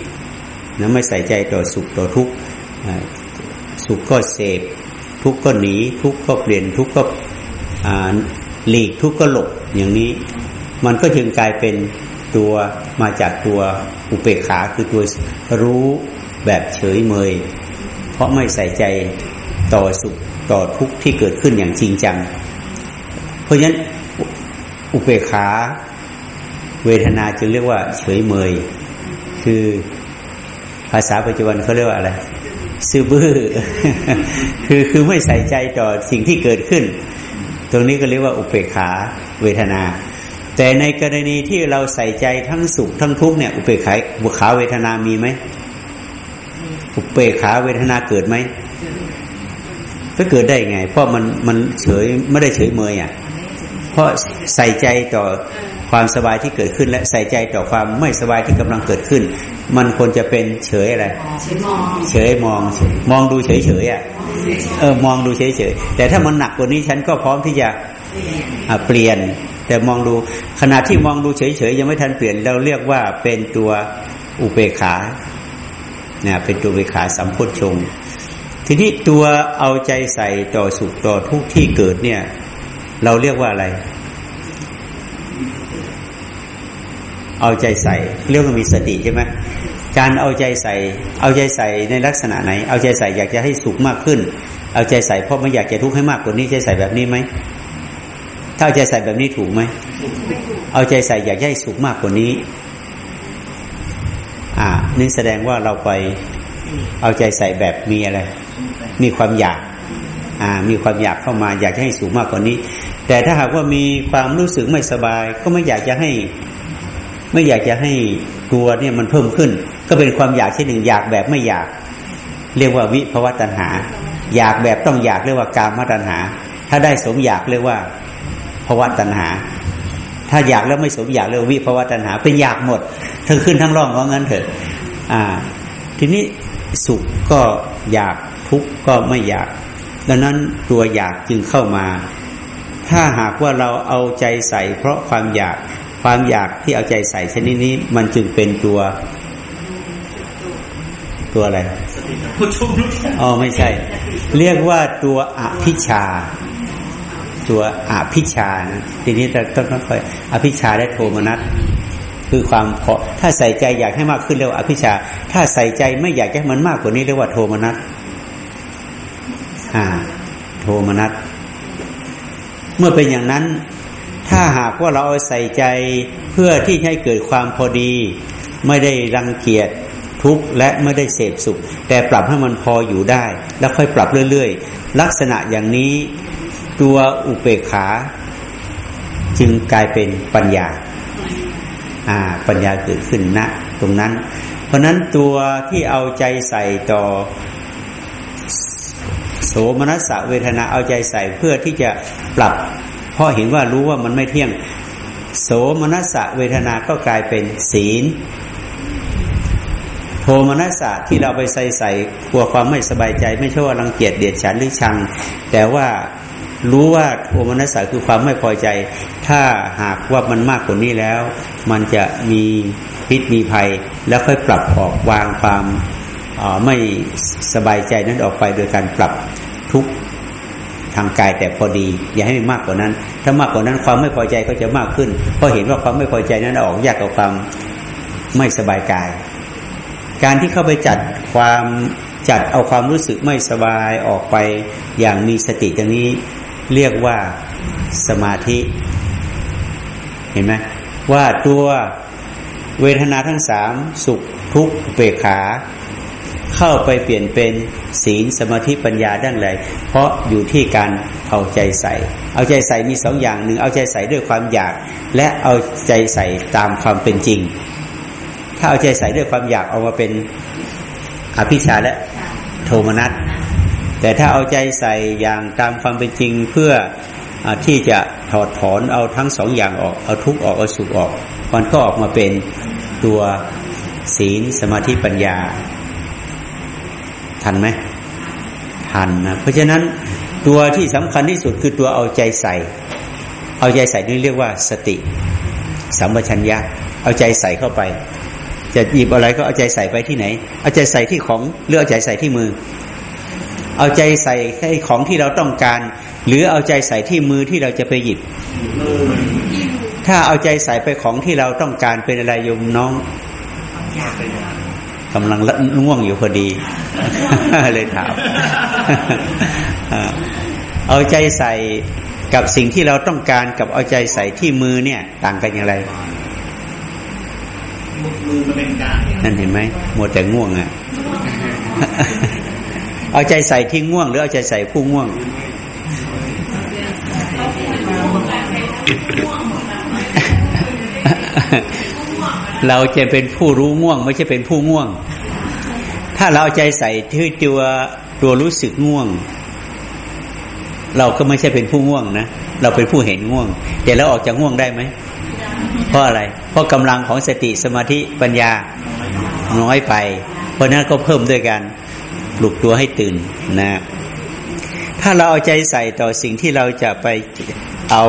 นะไม่ใส่ใจต่อสุขต่อทุกข์สุขก็เสพ ทุกข์ก็หนี ทุกข์ก็เปลี่ยนทุกข์ก็หลีกทุกข์ก็หลบอย่างนี้ มันก็จึงกลายเป็นตัวมาจากตัวอุเปกขาคือตัวรู้แบบเฉยเมย เพราะไม่ใส่ใจต่อสุขต่อทุกข์ที่เกิดขึ้นอย่างจริงจัง เพราะฉะนั้นอุเปกขา เวทนาจึงเรียกว่า เฉยเมย คือภาษาปัจจุบันเขาเรียกว่าอะไรซื่อบื้อคือคือไม่ใส่ใจต่อสิ่งที่เกิดขึ้น ตรงนี้ก็เรียกว่าอุเปกขาเวทนา แต่ในกรณีที่เราใส่ใจทั้งสุขทั้งทุกข์เนี่ยอุเปกขาบุขาเวทนามีไหมอุเปกขาเวทนาเกิดไหมก็เกิดได้ไง เพราะมันมันเฉยไม่ได้เฉยเมยอะเพราะใส่ใจต่อ ความสบายที่เกิดขึ้นและใส่ใจต่อความไม่สบายที่กำลังเกิดขึ้น มันควรจะเป็นเฉยอะไร เฉยมองมองดูเฉยเฉยอะเออมองดูเฉยเฉยแต่ถ้ามันหนักกว่านี้ฉันก็พร้อมที่จะเปลี่ยน แต่มองดูขณะที่มองดูเฉยเฉยยังไม่ทันเปลี่ยนเราเรียกว่าเป็นตัวอุเบกขาเนี่ยเป็นตัวอุเบกขาสัมพุทชง ทีนี้ตัวเอาใจใส่ต่อสุขต่อทุกที่เกิดเนี่ย เราเรียกว่าอะไร เอาใจใส่ เรียกว่ามีสติใช่ไหมการเอาใจใส่ เอาใจใส่ในลักษณะไหน เอาใจใส่อยากจะให้สุขมากขึ้น เอาใจใส่เพราะไม่อยากจะทุกข์ให้มากกว่านี้ใจใส่แบบนี้ไหมถ้าเอาใจใส่แบบนี้ถูกไหมเอาใจใส่อยากให้สุขมากกว่านี้ อ่านี่แสดงว่าเราไปเอาใจใส่แบบมีอะไร มีความอยาก อ่า มีความอยากเข้ามา อยากจะให้สูงมากกว่านี้ แต่ถ้าหากว่ามีความรู้สึกไม่สบาย ก็ไม่อยากจะให้ ไม่อยากจะให้ตัวเนี่ยมันเพิ่มขึ้น ก็เป็นความอยากที่หนึ่งอยากแบบไม่อยาก เรียกว่าวิภวตัณหา อยากแบบต้องอยากเรียกว่ากามตัณหา ถ้าได้สมอยากเรียกว่าภวตัณหา ถ้าอยากแล้วไม่สมอยากเรียกวิภวตัณหา เป็นอยากหมดทั้งขึ้นทั้งร่องว่างั้นเถอะ อ่า ทีนี้สุขก็อยากทุกข์ก็ไม่อยาก ดังนั้นตัวอยากจึงเข้ามา ถ้าหากว่าเราเอาใจใส่เพราะความอยาก ความอยากที่เอาใจใส่ชนิดนี้ มันจึงเป็นตัวตัวอะไรอ๋อไม่ใช่ เรียกว่าตัวอภิชา ตัวอภิชานะทีนี้ต้องต้องคอยอภิชาและโทมนัสคือความพอถ้าใส่ใจอยากให้มากขึ้นเรียกว่าอภิชา ถ้าใส่ใจไม่อยากให้มันมากกว่านี้เรียกว่าโทมนัสอ่า โทมนัสเมื่อเป็นอย่างนั้น ถ้าหากว่าเราเอาใส่ใจเพื่อที่ให้เกิดความพอดี ไม่ได้รังเกียจทุกข์และไม่ได้เสพสุข แต่ปรับให้มันพออยู่ได้ แล้วค่อยปรับเรื่อยๆ ลักษณะอย่างนี้ตัวอุเบกขา จึงกลายเป็นปัญญาอ่าปัญญาเกิดขึ้นณนะตรงนั้น เพราะนั้นตัวที่เอาใจใส่ต่อโสมนัสเวทนาเอาใจใส่เพื่อที่จะปรับ ราะเห็นว่ารู้ว่ามันไม่เที่ยง โสมนัสะเวทนาก็กลายเป็นศีลโทมนัสสะที่เราไปใส่ใส่กลัวความไม่สบายใจ ไม่ใช่ว่ารังเกียจเดียดฉันหรือชัง แต่ว่ารู้ว่าโทมนัสสะคือความไม่พอใจ ถ้าหากว่ามันมากกว่านี้แล้ว มันจะมีพิษมีภัย แล้วค่อยปรับออกวางความไม่สบายใจนั้นออกไปโดยการปรับทุกางกายแต่พอดี อย่าให้มันมากกว่านั้น ถ้ามากกว่านั้นความไม่พอใจก็จะมากขึ้น เพราะเห็นว่าความไม่พอใจนั้นออกยากกับความไม่สบายกาย การที่เข้าไปจัดความจัดเอาความรู้สึกไม่สบายออกไปอย่างมีสติอย่างนี้เรียกว่าสมาธิ เห็นไหมว่าตัวเวทนาทั้งสามสุขทุกข์เปกขา เข้าไปเปลี่ยนเป็นศีลสมาธิปัญญาด้านไรเพราะอยู่ที่การเอาใจใส่ เอาใจใส่มีสองอย่างหนึ่งเอาใจใส่ด้วยความอยาก และเอาใจใส่ตามความเป็นจริง ถ้าเอาใจใส่ด้วยความอยากเอามาเป็นอภิชาและโทมนัสแต่ถ้าเอาใจใส่อย่างตามความเป็นจริงเพื่ออที่จะถอดถอนเอาทั้งสองอย่างออกเอาทุกออกเอาสุขออก มันก็ออกมาเป็นตัวศีลสมาธิปัญญา ทันไหมทันนะเพราะฉะนั้นตัวที่สำคัญที่สุดคือตัวเอาใจใส่ เอาใจใส่นี่เรียกว่าสติ สัมปชัญญะ เอาใจใส่เข้าไป จะหยิบอะไรก็เอาใจใส่ไปที่ไหน เอาใจใส่ที่ของหรือเอาใจใส่ที่มือ เอาใจใส่ให้ของที่เราต้องการ หรือเอาใจใส่ที่มือที่เราจะไปหยิบ ถ้าเอาใจใส่ไปของที่เราต้องการเป็นอะไรโยมน้อง กำลังง่วงอยู่พอดี เลยถามเอาใจใส่กับสิ่งที่เราต้องการกับเอาใจใส่ที่มือเนี่ย ต่างกันอย่างไรมือมันเป็นกลางนั่นเห็นไหมมัวแต่ง่วงอะเอาใจใส่ที่ง่วง หรือเอาใจใส่ผู้ง่วง เราจะเป็นผู้รู้ง่วง ไม่ใช่เป็นผู้ง่วง ถ้าเราเอาใจใส่ที่ตัวตัวรู้สึกง่วง เราก็ไม่ใช่เป็นผู้ง่วงนะเราเป็นผู้เห็นง่วง แต่เราออกจากง่วงได้ไหมเพราะอะไร เพราะกำลังของสติสมาธิปัญญาน้อยไป เพราะนั้นก็เพิ่มด้วยกันปลุกตัวให้ตื่นนะ ถ้าเราเอาใจใส่ต่อสิ่งที่เราจะไปเอา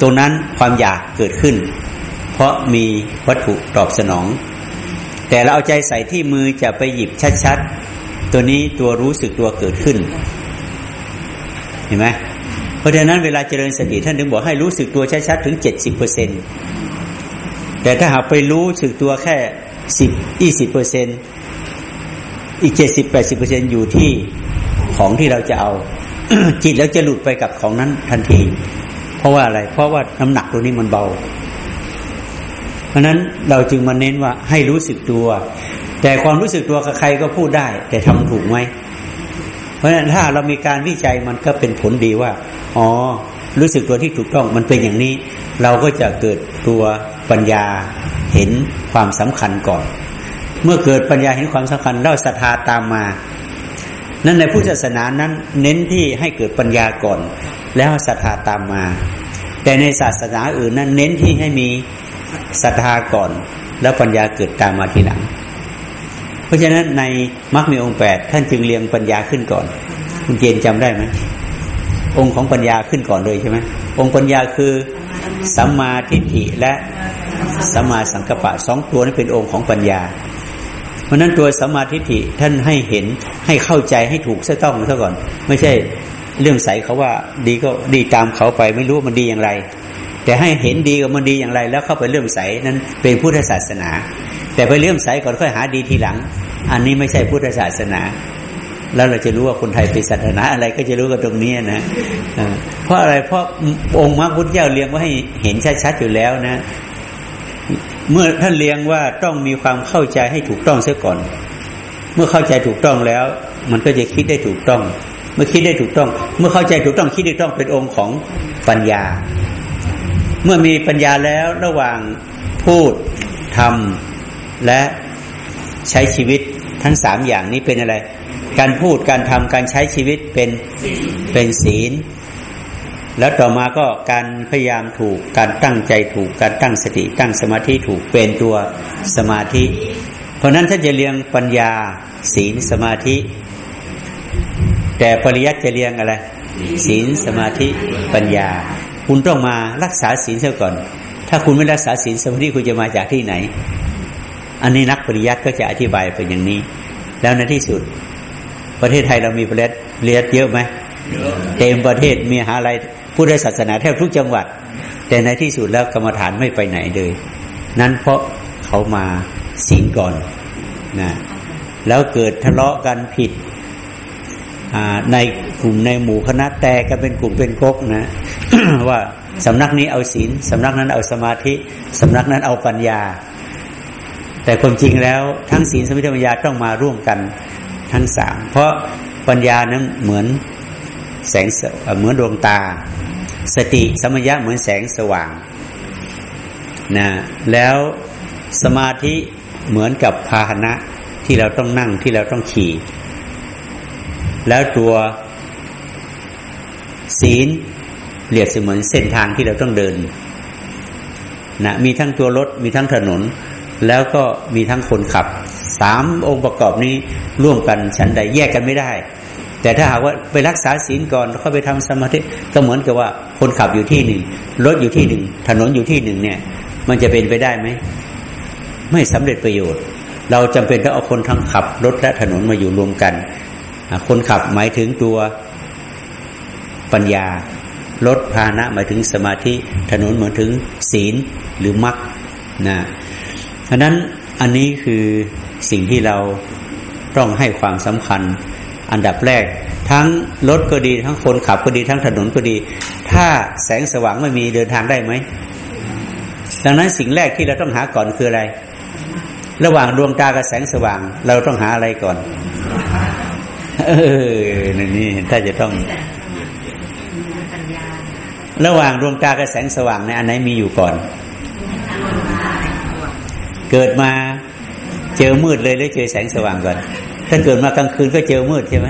ตรงนั้นความอยากเกิดขึ้น ราะมีวัตถุตอบสนอง แต่เราเอาใจใส่ที่มือจะไปหยิบชัดๆ ตัวนี้ตัวรู้สึกตัวเกิดขึ้น เห็นไหมเพราะฉะนั้นเวลาเจริญสติท่านถึงบอกให้รู้สึกตัวชัดๆถึงเจ็ดสิบเปอร์เซ็นแต่ถ้าหากไปรู้สึกตัวแค่สิบยี่สิบเปอร์เซ็นอีกเจ็ดสิบแปดสิบเปอร์เซ็นอยู่ที่ของที่เราจะเอา จิตแล้วจะหลุดไปกับของนั้นทันที เพราะว่าอะไร เพราะว่าน้ำหนักตัวนี้มันเบา เพราะนั้นเราจึงมาเน้นว่าให้รู้สึกตัว แต่ความรู้สึกตัวกับใครก็พูดได้ แต่ทำถูกไหมเพราะฉะนั้นถ้าเรามีการวิจัยมันก็เป็นผลดีว่า อ๋อ รู้สึกตัวที่ถูกต้องมันเป็นอย่างนี้ เราก็จะเกิดตัวปัญญาเห็นความสำคัญก่อน เมื่อเกิดปัญญาเห็นความสำคัญแล้วศรัทธาตามมา นั้นในพุทธศาสนานั้น เน้นที่ให้เกิดปัญญาก่อน แล้วศรัทธาตามมา แต่ในศาสนาอื่นนั้นเน้นที่ให้มี ศรัทธาก่อน แล้วปัญญาเกิดตามมาทีหลัง เพราะฉะนั้นในมรรคมีองค์แปดท่านจึงเรียงปัญญาขึ้นก่อน คุณเจนจำได้ไหมองค์ของปัญญาขึ้นก่อนเลยใช่ไหมองค์ปัญญาคือสัมมาทิฏฐิและสัมมาสังกัปปะสองตัวนี้เป็นองค์ของปัญญา เพราะนั้นตัวสัมมาธิฏฐิท่านให้เห็นให้เข้าใจให้ถูกซะต้องซะก่อน ไม่ใช่เรื่องใสเขาว่าดีก็ดีตามเขาไปไม่รู้มันดีอย่างไร แต่ให้เห็นดีกับมันดีอย่างไร แล้วเข้าไปเรื่องใสนั้นเป็นพุทธศาสนา แต่ไปเรื่องใสก่อนค่อยหาดีทีหลัง อันนี้ไม่ใช่พุทธศาสนา แล้วเราจะรู้ว่าคนไทยเป็นศาสนาอะไรก็จะรู้กันตรงนี้นะเพราะอะไรเพราะองค์มรรคพุทธเจ้าเรียงว่าให้เห็นชัดๆอยู่แล้วนะ เมื่อท่านเลี้ยงว่าต้องมีความเข้าใจให้ถูกต้องเสียก่อน เมื่อเข้าใจถูกต้องแล้ว มันก็จะคิดได้ถูกต้อง เมื่อคิดได้ถูกต้อง เมื่อเข้าใจถูกต้องคิดได้ต้องเป็นองค์ของปัญญา เมื่อมีปัญญาแล้วระหว่างพูดทำและใช้ชีวิตทั้งสามอย่างนี้เป็นอะไร การพูดการทำการใช้ชีวิตเป็นเป็นศีล แล้วต่อมาก็การพยายามถูกการตั้งใจถูกการตั้งสติ ตั้งสมาธิถูกเป็นตัวสมาธิ เพราะนั้นถ้าจะเรียงปัญญาศีลสมาธิ แต่ปริยัติจะเรียงอะไร ศีลสมาธิปัญญา คุณต้องมารักษาศีลเสียก่อน ถ้าคุณไม่รักษาศีลสมาธิคุณจะมาจากที่ไหน อันนี้นักปริยัติก็จะอธิบายเป็นอย่างนี้ แล้วในที่สุด ประเทศไทยเรามีปริยัติเรียนเยอะไหมเต็มประเทศมีหาอะไรผู้ได้ศาสนาแทบทุกจังหวัด แต่ในที่สุดแล้วกรรมฐานไม่ไปไหนเลย นั้นเพราะเขามาศีลก่อนนะแล้วเกิดทะเลาะกันผิดในกลุ่มในหมู่คณะแตกกันเป็นกลุ่มเป็นก๊กนะ ว่าสำนักนี้เอาศีลสำนักนั้นเอาสมาธิสำนักนั้นเอาปัญญา แต่ความจริงแล้วทั้งศีลสมาธิปัญญาต้องมาร่วมกันทั้งสามเพราะปัญญานั้นเหมือนแสงเหมือนดวงตา สติสมัญญะเหมือนแสงสว่างนะแล้วสมาธิเหมือนกับพาหนะที่เราต้องนั่งที่เราต้องขี่ แล้วตัวศีล เรียกเสมือนเส้นทางที่เราต้องเดินนะมีทั้งตัวรถมีทั้งถนน แล้วก็มีทั้งคนขับสามองค์ประกอบนี้ร่วมกันฉันใดแยกกันไม่ได้ แต่ถ้าหากว่าไปรักษาศีลก่อนแล้วไปทำสมาธิก็เหมือนกับว่าคนขับอยู่ที่หนึ่งรถอยู่ที่หนึ่งถนนอยู่ที่หนึ่งเนี่ย มันจะเป็นไปได้ไหมไม่สำเร็จประโยชน์ เราจำเป็นต้องเอาคนทั้งขับ รถและถนนมาอยู่รวมกัน คนขับหมายถึงตัวปัญญา รถพาหนะหมายถึงสมาธิถนนหมายถึงศีลหรือมรรคนะเพราะนั้นอันนี้คือสิ่งที่เราต้องให้ความสำคัญอันดับแรก ทั้งรถก็ดี ทั้งคนขับก็ดี ทั้งถนนก็ดี ถ้าแสงสว่างไม่มีเดินทางได้ไหมดังนั้นสิ่งแรกที่เราต้องหาก่อนคืออะไร ระหว่างดวงตากับแสงสว่าง เราต้องหาอะไรก่อน เออนี่ถ้าจะต้อง ระหว่างดวงตากับแสงสว่างในอันไหนมีอยู่ก่อน เกิดมาเจอมืดเลยหรือเจอแสงสว่างก่อน ถ้าเกิดมากลางคืนก็เจอมืดใช่ไหม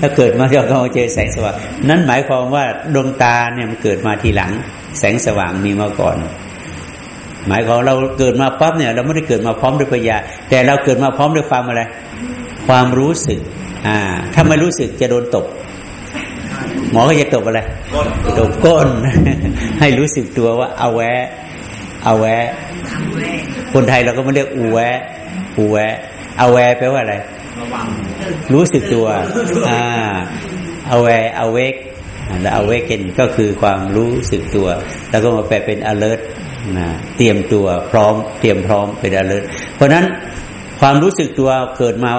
ถ้าเกิดมาก็เจอแสงสว่าง นั้นหมายความว่าดวงตาเนี่ยมันเกิดมาทีหลัง แสงสว่างมีมาก่อน หมายของเราเกิดมาปั๊บเนี่ย เราไม่ได้เกิดมาพร้อมด้วยปัญญา แต่เราเกิดมาพร้อมด้วยความอะไร ความรู้สึก อ่า ถ้าไม่รู้สึกจะโดนตบ หมอก็จะตบอะไรตบก้น ให้รู้สึกตัวว่าเอาแวะเอาแวะคนไทยเราก็ไม่เรียกอูแวะอูแวะเอาแวะแปลว่าอะไรรู้สึกตัว อ่าเอาแวะเอาเวกแล้วเอาเวกเกนก็คือความรู้สึกตัว แล้วก็มาแปลเป็น alert นะเตรียมตัวพร้อม เตรียมพร้อมไปได้เลยเพราะนั้นความรู้สึกตัวเกิดมา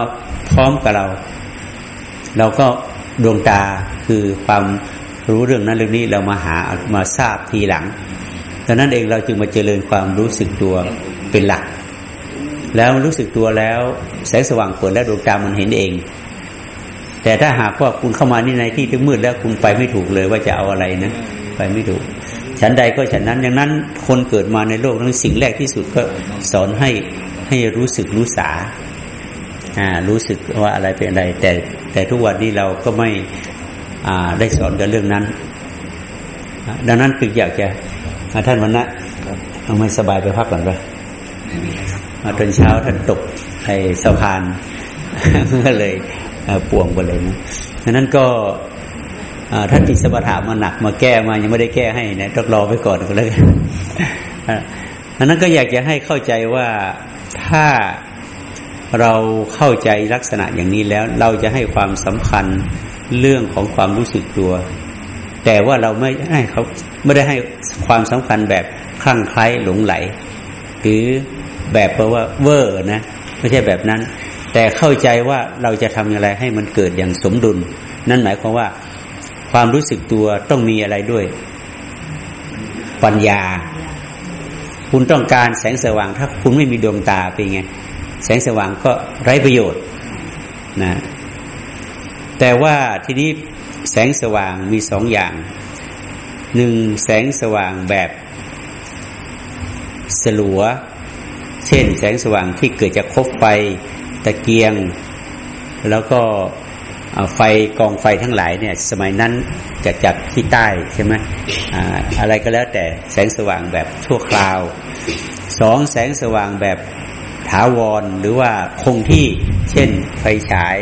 พร้อมกับเรา เราก็ ดวงตาคือความรู้เรื่องนั้นเรื่องนี้เรามาหามาทราบทีหลังดังนั้นเองเราจึงมาเจริญความรู้สึกตัวเป็นหลัก แล้วรู้สึกตัวแล้วแสงสว่างเปิดแล้วดวงตามันเห็นเอง แต่ถ้าหากว่าคุณเข้ามานี่ในที่ที่มืดแล้วคุณไปไม่ถูกเลยว่าจะเอาอะไรนะไปไม่ถูกฉันใดก็ฉันนั้นอย่างนั้นคนเกิดมาในโลกนั้นสิ่งแรกที่สุดก็สอนให้ให้รู้สึกรู้สาอ่า รู้สึกว่าอะไรเป็นอะไร แต่แต่ทุกวันนี้เราก็ไม่อ่าได้สอนกันเรื่องนั้น ดังนั้นคืออยากจะท่านวันนะเอาไม่สบายไปพักก่อนไปมาตอนเช้าท่านตกไอ้สะพานก็เลยป่วงไปเลยนะดังนั้นก็ถ้าติดสมถะมาหนักมาแก้มายังไม่ได้แก้ให้นะต้องรอไปก่อนก็แล้วกันอันนั้นก็อยากจะให้เข้าใจว่าถ้า เราเข้าใจลักษณะอย่างนี้แล้ว เราจะให้ความสำคัญเรื่องของความรู้สึกตัว แต่ว่าเราไม่ให้เขาไม่ได้ให้ความสำคัญแบบคลั่งไคล้หลงไหล หรือแบบเพราะว่าเวอร์นะไม่ใช่แบบนั้น แต่เข้าใจว่าเราจะทำอย่างไรให้มันเกิดอย่างสมดุล นั่นหมายความว่า ความรู้สึกตัวต้องมีอะไรด้วย ปัญญา คุณต้องการแสงสว่างถ้าคุณไม่มีดวงตาเป็นไง แสงสว่างก็ไร้ประโยชน์นะแต่ว่าทีนี้แสงสว่างมีสองอย่างหนึ่งแสงสว่างแบบสลัว เช่นแสงสว่างที่เกิดจากคบไฟตะเกียง แล้วก็ไฟกองไฟทั้งหลายเนี่ย สมัยนั้นจะจัดที่ใต้ใช่ไหมอะไรก็แล้วแต่แสงสว่างแบบชั่วคราวสองแสงสว่างแบบ ถาวรหรือว่าคงที่เช่น ไฟฉาย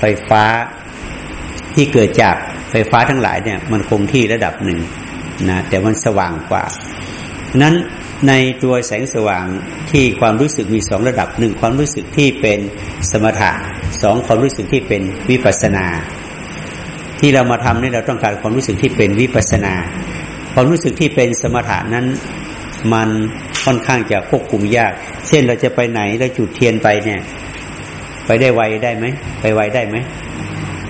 ไฟฟ้าที่เกิดจากไฟฟ้าทั้งหลายเนี่ย มันคงที่ระดับหนึ่งนะแต่มันสว่างกว่านั้นในตัวแสงสว่างที่ความรู้สึกมีสองระดับหนึ่งความรู้สึกที่เป็นสมถะสองความรู้สึกที่เป็นวิปัสนา ที่เรามาทำนี่เราต้องการความรู้สึกที่เป็นวิปัสนา ความรู้สึกที่เป็นสมถะนั้นมัน ค่อนข้างจะควบคุมยาก เช่นเราจะไปไหนเราจุดเทียนไปเนี่ย ไปได้ไวได้ไหมไปไวได้ไหม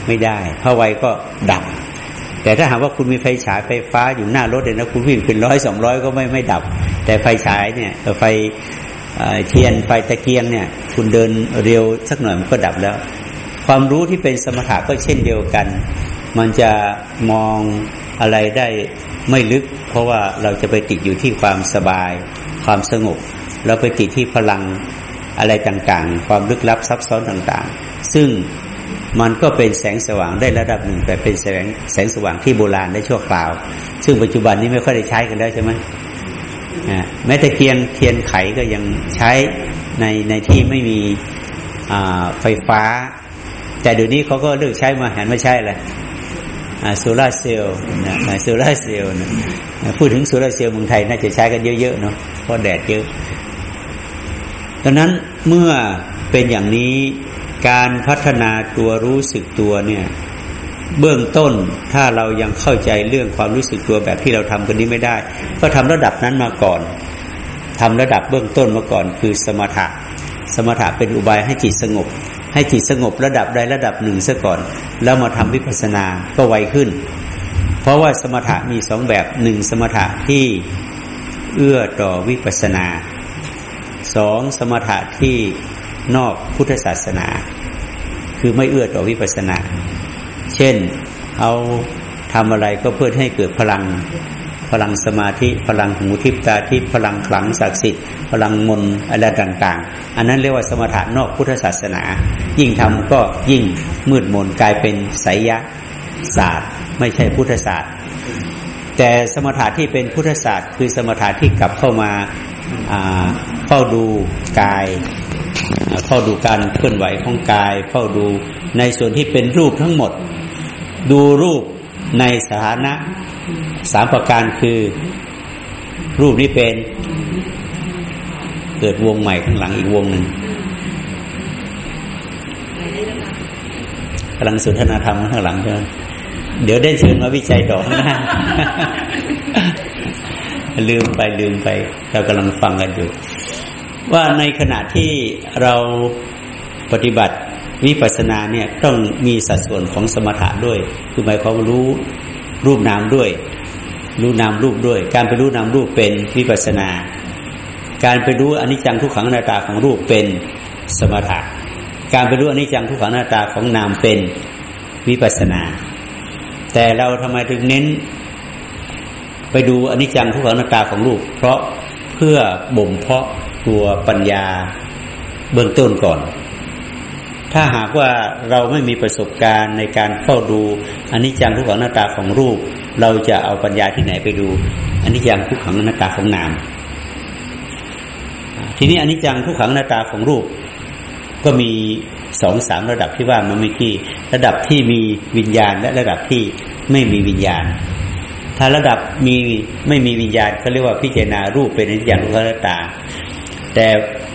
ไม่ได้เพราะไวก็ดับ แต่ถ้าหากว่าคุณมีไฟฉายไฟฟ้าอยู่หน้ารถเลยนะคุณวิ่งเป็นร้อยสองร้อยก็ไม่ไม่ดับ แต่ไฟฉายเนี่ยไฟเทียนไฟตะเกียงเนี่ย คุณเดินเร็วสักหน่อยมันก็ดับแล้ว ความรู้ที่เป็นสมถะก็เช่นเดียวกัน มันจะมองอะไรได้ไม่ลึก เพราะว่าเราจะไปติดอยู่ที่ความสบาย ความสงบ เราไปติดที่พลังอะไรต่างๆ ความลึกลับซับซ้อนต่างๆ ซึ่งมันก็เป็นแสงสว่างได้ระดับหนึ่ง แต่เป็นแสงแสงสว่างที่โบราณได้ชั่วคราว ซึ่งปัจจุบันนี้ไม่ค่อยได้ใช้กันแล้วใช่ไหมแม้แต่เทียนเทียนไขก็ยังใช้ในในที่ไม่มีไฟฟ้า แต่เดี๋ยวนี้เขาก็เลิกใช้มาหันไม่ใช่เลย โซลาเซลล์นะโซลาเซลล์นะพูดถึงโซลาเซลล์เมืองไทยน่าจะใช้กันเยอะๆเนาะเพราะแดดเยอะดังนั้นเมื่อเป็นอย่างนี้การพัฒนาตัวรู้สึกตัวเนี่ยเบื้องต้นถ้าเรายังเข้าใจเรื่องความรู้สึกตัวแบบที่เราทำกันนี้ไม่ได้ ก็ทำระดับนั้นมาก่อนทำระดับเบื้องต้นมาก่อนคือสมถะ สมถะเป็นอุบายให้จิตสงบ ให้จิตสงบระดับใดระดับหนึ่งซะก่อน แล้วมาทำวิปัสสนาก็ไวขึ้น เพราะว่าสมถะมีสองแบบหนึ่งสมถะที่เอื้อต่อวิปัสสนาสองสมถะที่นอกพุทธศาสนา คือไม่เอื้อต่อวิปัสสนา เช่นเอาทำอะไรก็เพื่อให้เกิดพลัง พลังสมาธิ พลังหูทิพตาทิพพลังขลังศักดิ์สิทธิ์พลังมนอะไรต่าง ๆ อันนั้นเรียกว่าสมถะนอกพุทธศาสนา ยิ่งทำก็ยิ่งมืดมนกลายเป็นไสยศาสตร์ ไม่ใช่พุทธศาสตร์ แต่สมถะที่เป็นพุทธศาสตร์ คือสมถะที่กลับเข้ามาเฝ้าดูกายเฝ้าดูการเคลื่อนไหวของกาย เฝ้าดูในส่วนที่เป็นรูปทั้งหมด ดูรูป ในสถานะสามประการคือรูปนี้เป็นเกิดวงใหม่ข้างหลังอีกวงหนึ่งกำลังสนทนาธรรมข้างหลังใช่ไหมเดี๋ยวได้เชิญมาวิจัยต่อข้างหน้าลืมไปลืมไป เรากำลังฟังกันอยู่ ว่าในขณะที่เราปฏิบัติ วิปัสสนาเนี่ยต้องมีสัดส่วนของสมถะด้วย คือหมายความรู้รูปนามด้วย รู้นามรูปด้วย การไปรู้นามรูปเป็นวิปัสสนา การไปรู้อนิจจังทุกขังนาตาของรูปเป็นสมถะ การไปรู้อนิจจังทุกขังนาตาของนามเป็นวิปัสสนา แต่เราทำไมถึงเน้น ไปดูอนิจจังทุกขังนาตาของรูป เพราะเพื่อบ่มเพาะตัวปัญญาเบื้องต้นก่อน ถ้าหากว่าเราไม่มีประสบการณ์ในการเข้าดูอันนี้จังทุกขังหน้าตาของรูป เราจะเอาปัญญาที่ไหนไปดูอันนี้จังทุกขังหน้าตาของนาม ทีนี้อันนี้จังทุกขังหน้าตาของรูป ก็มีสองสามระดับที่ว่ามันเมื่อกี้ระดับที่มีวิญญาณและระดับที่ไม่มีวิญญาณ ถ้าระดับมีไม่มีวิญญาณเขาเรียกว่าพิจารณารูปเป็นอนิจจังทุกขังหน้าตา แต่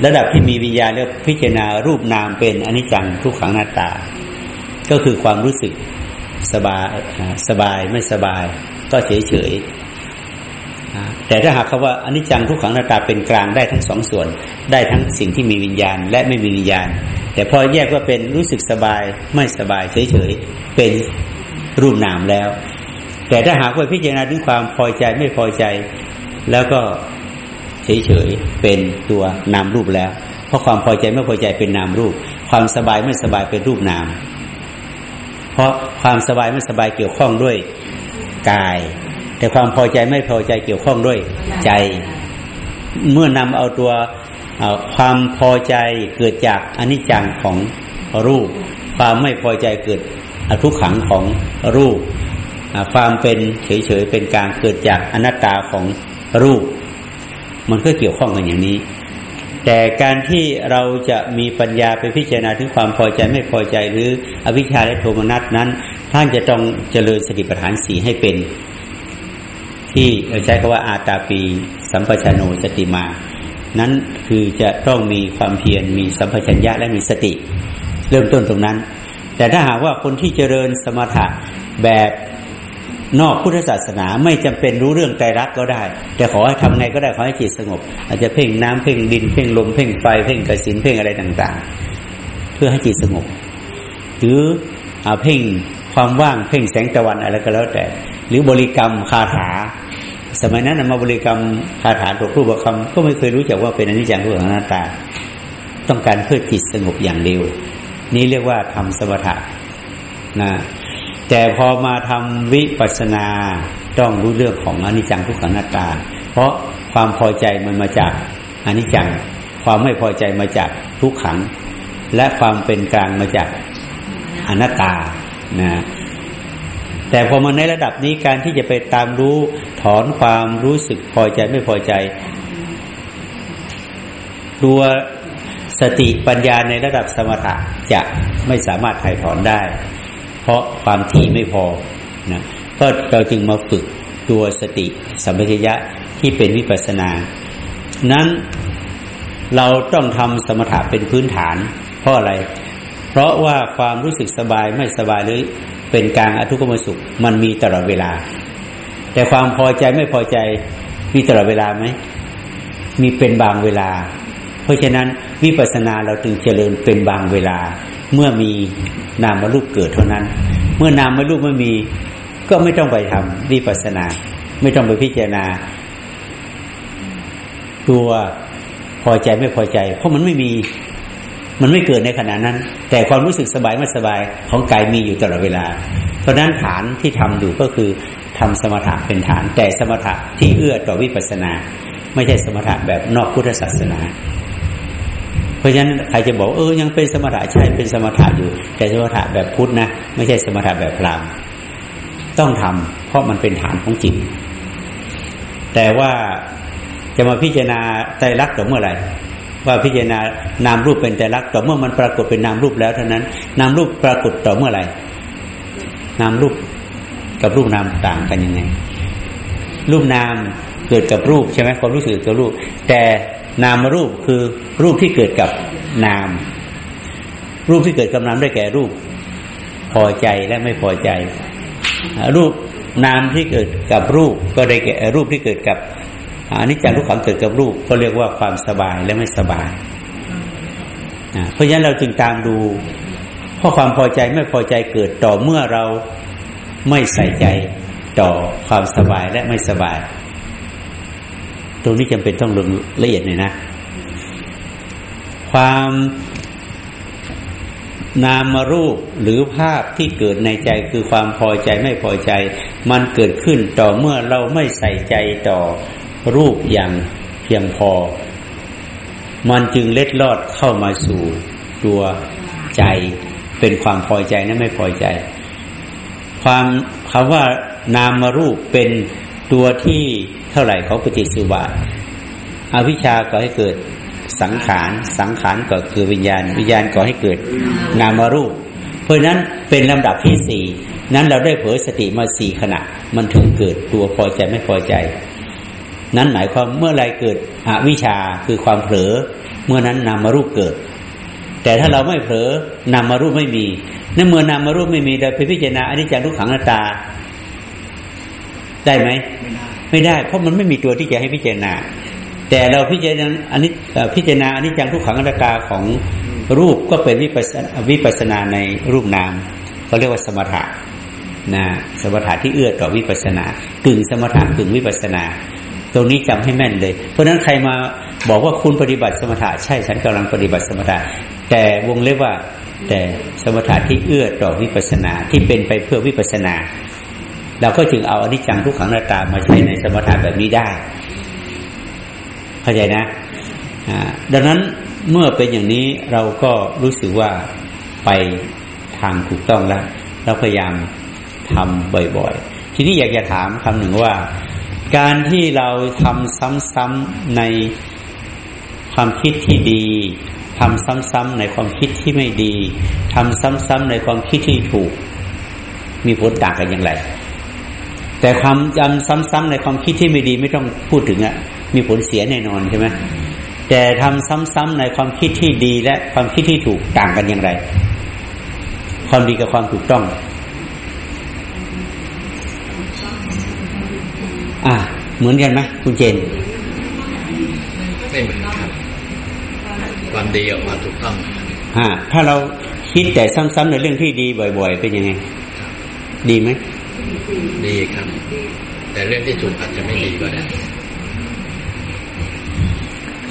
ระดับที่มีวิญญาณเรียกพิจารณารูปนามเป็นอนิจจังทุกขังหน้าตา ก็คือความรู้สึกสบายสบายไม่สบาย ก็เฉยเฉยแต่ถ้าหากคาว่าอนิจจังทุกขังหน้าตาเป็นกลางได้ทั้งสองส่วน ได้ทั้งสิ่งที่มีวิญญาณ และไม่มีวิญญาณ แต่พอแยกว่าเป็นรู้สึกสบายไม่สบายเฉยเฉยเป็นรูปนามแล้ว แต่ถ้าหากว่าพิจารณาถึงความพอใจไม่พอใจ แล้วก็ เฉยๆเป็นตัวนามรูปแล้ว เพราะความพอใจไม่พอใจเป็นนามรูป ความสบายไม่สบายเป็นรูปนาม เพราะความสบายไม่สบายเกี่ยวข้องด้วยกาย แต่ความพอใจไม่พอใจเกี่ยวข้องด้วยใจ เมื่อนำเอาตัวความพอใจเกิดจากอนิจจังของรูป ความไม่พอใจเกิดอทุกขังของรูป ความเป็นเฉยๆเป็นกลางเกิดจากอนัตตาของรูป มันก็เกี่ยวข้องกันอย่างนี้ แต่การที่เราจะมีปัญญาไปพิจารณาถึงความพอใจไม่พอใจหรืออวิชชาและโทมนัสนั้น ท่านจะต้องเจริญสติปัฏฐานสีให้เป็น ที่ใช้คำว่าอาตาปี สัมปชานโนสติมา นั้นคือจะต้องมีความเพียรมีสัมปชัญญะและมีสติ เริ่มต้นตรงนั้น แต่ถ้าหากว่าคนที่เจริญสมถะแบบ นอกพุทธศาสนาไม่จำเป็นรู้เรื่องใจรักก็ได้ แต่ขอให้ทำไงก็ได้ขอให้จิตสงบ อาจจะเพ่งน้ำเพ่งดินเพ่งลมเพ่งไฟเพ่งกระสินเพ่งอะไรต่างๆ เพื่อให้จิตสงบ หรืออาเพ่งความว่างเพ่งแสงตะวันอะไรก็แล้วแต่ หรือบริกรรมคาถา สมัยนั้นมาบริกรรมคาถาตัวรูปคำก็ไม่เคยรู้จักว่าเป็นอนิจจังทุกขังหน้าตา ต้องการเพื่อจิตสงบอย่างเดียว นี่เรียกว่าทำสมถะนะ แต่พอมาทำวิปัสนาต้องรู้เรื่องของอนิจจังทุกขังหน้าตา เพราะความพอใจมันมาจากอนิจจัง ความไม่พอใจมาจากทุกขัง และความเป็นกลางมาจากอนัตตานะแต่พอมาในระดับนี้การที่จะไปตามรู้ถอนความรู้สึกพอใจไม่พอใจ ตัวสติปัญญาในระดับสมถะจะไม่สามารถถ่ายถอนได้ เพราะความถี่ไม่พอนะก็เราจึงมาฝึกตัวสติสัมปชัญญะที่เป็นวิปัสนา นั้นเราต้องทำสมถะเป็นพื้นฐาน เพราะอะไร เพราะว่าความรู้สึกสบายไม่สบายหรือเป็นกลางอทุกขมสุข มันมีตลอดเวลา แต่ความพอใจไม่พอใจมีตลอดเวลาไหมมีเป็นบางเวลา เพราะฉะนั้นวิปัสสนาเราจึงเจริญเป็นบางเวลา เมื่อมีนามรูปเกิดเท่านั้น เมื่อนามรูปไม่มี ก็ไม่ต้องไปทำวิปัสนา ไม่ต้องไปพิจารณา ตัวพอใจไม่พอใจ เพราะมันไม่มีมันไม่เกิดในขณะนั้น แต่ความรู้สึกสบายไม่สบายของกายมีอยู่ตลอดเวลา เพราะนั้นฐานที่ทำอยู่ก็คือทำสมถะเป็นฐาน แต่สมถะที่เอื้อต่อวิปัสนา ไม่ใช่สมถะแบบนอกพุทธศาสนา ราะฉะนั้นใครจะบอกเออยังเป็นสมถะใช่เป็นสมถะอยู่ แต่สมถะแบบพุทธนะไม่ใช่สมถะแบบพราหมณ์ต้องทำเพราะมันเป็นฐานของจิต แต่ว่าจะมาพิจารณาใจรักต่อเมื่อไหร่ว่าพิจารณานามรูปเป็นใจรักต่อเมื่อมันปรากฏเป็นนามรูปแล้วเท่านั้น นามรูปปรากฏต่อเมื่อไหร่นามรูปกับรูปนามต่างกันยังไง รูปนามเกิดกับรูปใช่ไหมความรู้สึกกับรูป แต่ นามรูปคือรูปที่เกิดกับนาม รูปที่เกิดกับนามได้แก่รูป พอใจและไม่พอใจ รูปนามที่เกิดกับรูปก็ได้แก่รูปที่เกิดกับอันนี้จากรูปขังเกิดกับรูปก็เรียกว่าความสบายและไม่สบายเพราะฉะนั้นเราจึงตามดูเพราะความพอใจไม่พอใจเกิดต่อเมื่อเราไม่ใส่ใจต่อความสบายและไม่สบาย ตรงนี้จำเป็นต้องลงละเอียดหน่อยนะ ความนามรูปหรือภาพที่เกิดในใจคือความพอใจไม่พอใจ มันเกิดขึ้นต่อเมื่อเราไม่ใส่ใจต่อรูปอย่างเพียงพอ มันจึงเล็ดลอดเข้ามาสู่ตัวใจ เป็นความพอใจนะไม่พอใจ ความคำว่านามรูปเป็น ตัวที่เท่าไหร่เขาปฏิสุบาทอวิชาก็ให้เกิดสังขาร สังขารก็คือวิญญาณ วิญญาณก็ให้เกิดนามรูป เพราะนั้นเป็นลำดับที่สี่นั้นเราได้เผยสติมาสี่ขณะ มันถึงเกิดตัวพอใจไม่พอใจ นั้นหมายความเมื่อไรเกิดอวิชาคือความเผลอ เมื่อนั้นนามรูปเกิด แต่ถ้าเราไม่เผลอนามรูปไม่มีนั่นเมื่อนามรูปไม่มีเราไปพิจารณาอนิจจังทุกขังนาตา ได้ไหมไม่ได้ เพราะมันไม่มีตัวที่จะให้พิจารณา แต่เราพิจารณาอันนี้พิจารณาอันนี้จังทุกขังอนัตตาของรูปก็เป็นวิปัสวิปัสนาในรูปนามเขาเรียกว่าสมถะนะสมถะที่เอื้อต่อวิปัสนากึ่งสมถะกึ่งวิปัสนา ตรงนี้จำให้แม่นเลย เพราะฉะนั้นใครมาบอกว่าคุณปฏิบัติสมถะใช่ฉันกำลังปฏิบัติสมถะแต่วงเล็บว่าแต่สมถะที่เอื้อต่อวิปัสนาที่เป็นไปเพื่อวิปัสนา เราก็จึงเอาอนิจจังทุกขังนาตามาใช้ในสมถะแบบนี้ได้ เข้าใจนะดังนั้นเมื่อเป็นอย่างนี้เราก็รู้สึกว่าไปทางถูกต้องแล้วเราพยายามทำบ่อยๆ ทีนี้อยากจะถามคำหนึ่งว่า การที่เราทำซ้ำๆในความคิดที่ดีทำซ้ำๆในความคิดที่ไม่ดีทำซ้ำๆในความคิดที่ถูก มีผลต่างกันอย่างไร แต่ความจำซ้ำๆในความคิดที่ไม่ดีไม่ต้องพูดถึงอะมีผลเสียแน่นอนใช่ไหมแต่ทำซ้ำๆในความคิดที่ดีและความคิดที่ถูกต่างกันอย่างไร ความดีกับความถูกต้อง อะเหมือนกันไหมคุณเจนไม่เหมือนครับความดีกับความถูกต้องอ่าถ้าเราคิดแต่ซ้ำๆในเรื่องที่ดีบ่อย ๆ เป็นยังไง ดีไหม ดีครับ แต่เรื่องที่ถูกอาจจะไม่ดีก็ได้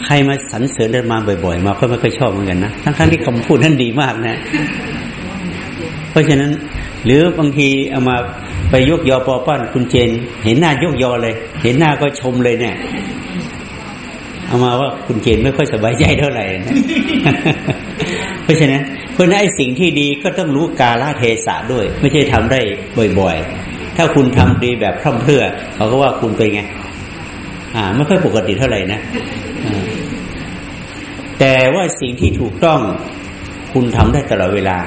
ใครมาสรรเสริญเดินมาบ่อย ๆ มาก็ไม่ค่อยชอบเหมือนกันนะทั้งๆที่คำพูดท่านดีมากนะ เพราะฉะนั้น หรือบางทีเอามาไปยกยอปอป้อนคุณเจน เห็นหน้ายกยอเลย เห็นหน้าก็ชมเลยเนี่ยเอามาว่าคุณเจนไม่ค่อยสบายใจเท่าไหร่นะเพราะฉะนั้น เพราะนั้นไอ้สิ่งที่ดีก็ต้องรู้กาลเทศะด้วย ไม่ใช่ทำได้บ่อยๆ ถ้าคุณทำดีแบบพร่ำเพรื่อเขาก็ว่าคุณเป็นไง อ่าไม่ค่อยปกติเท่าไหร่นะแต่ว่าสิ่งที่ถูกต้องคุณทำได้ตลอดเวลา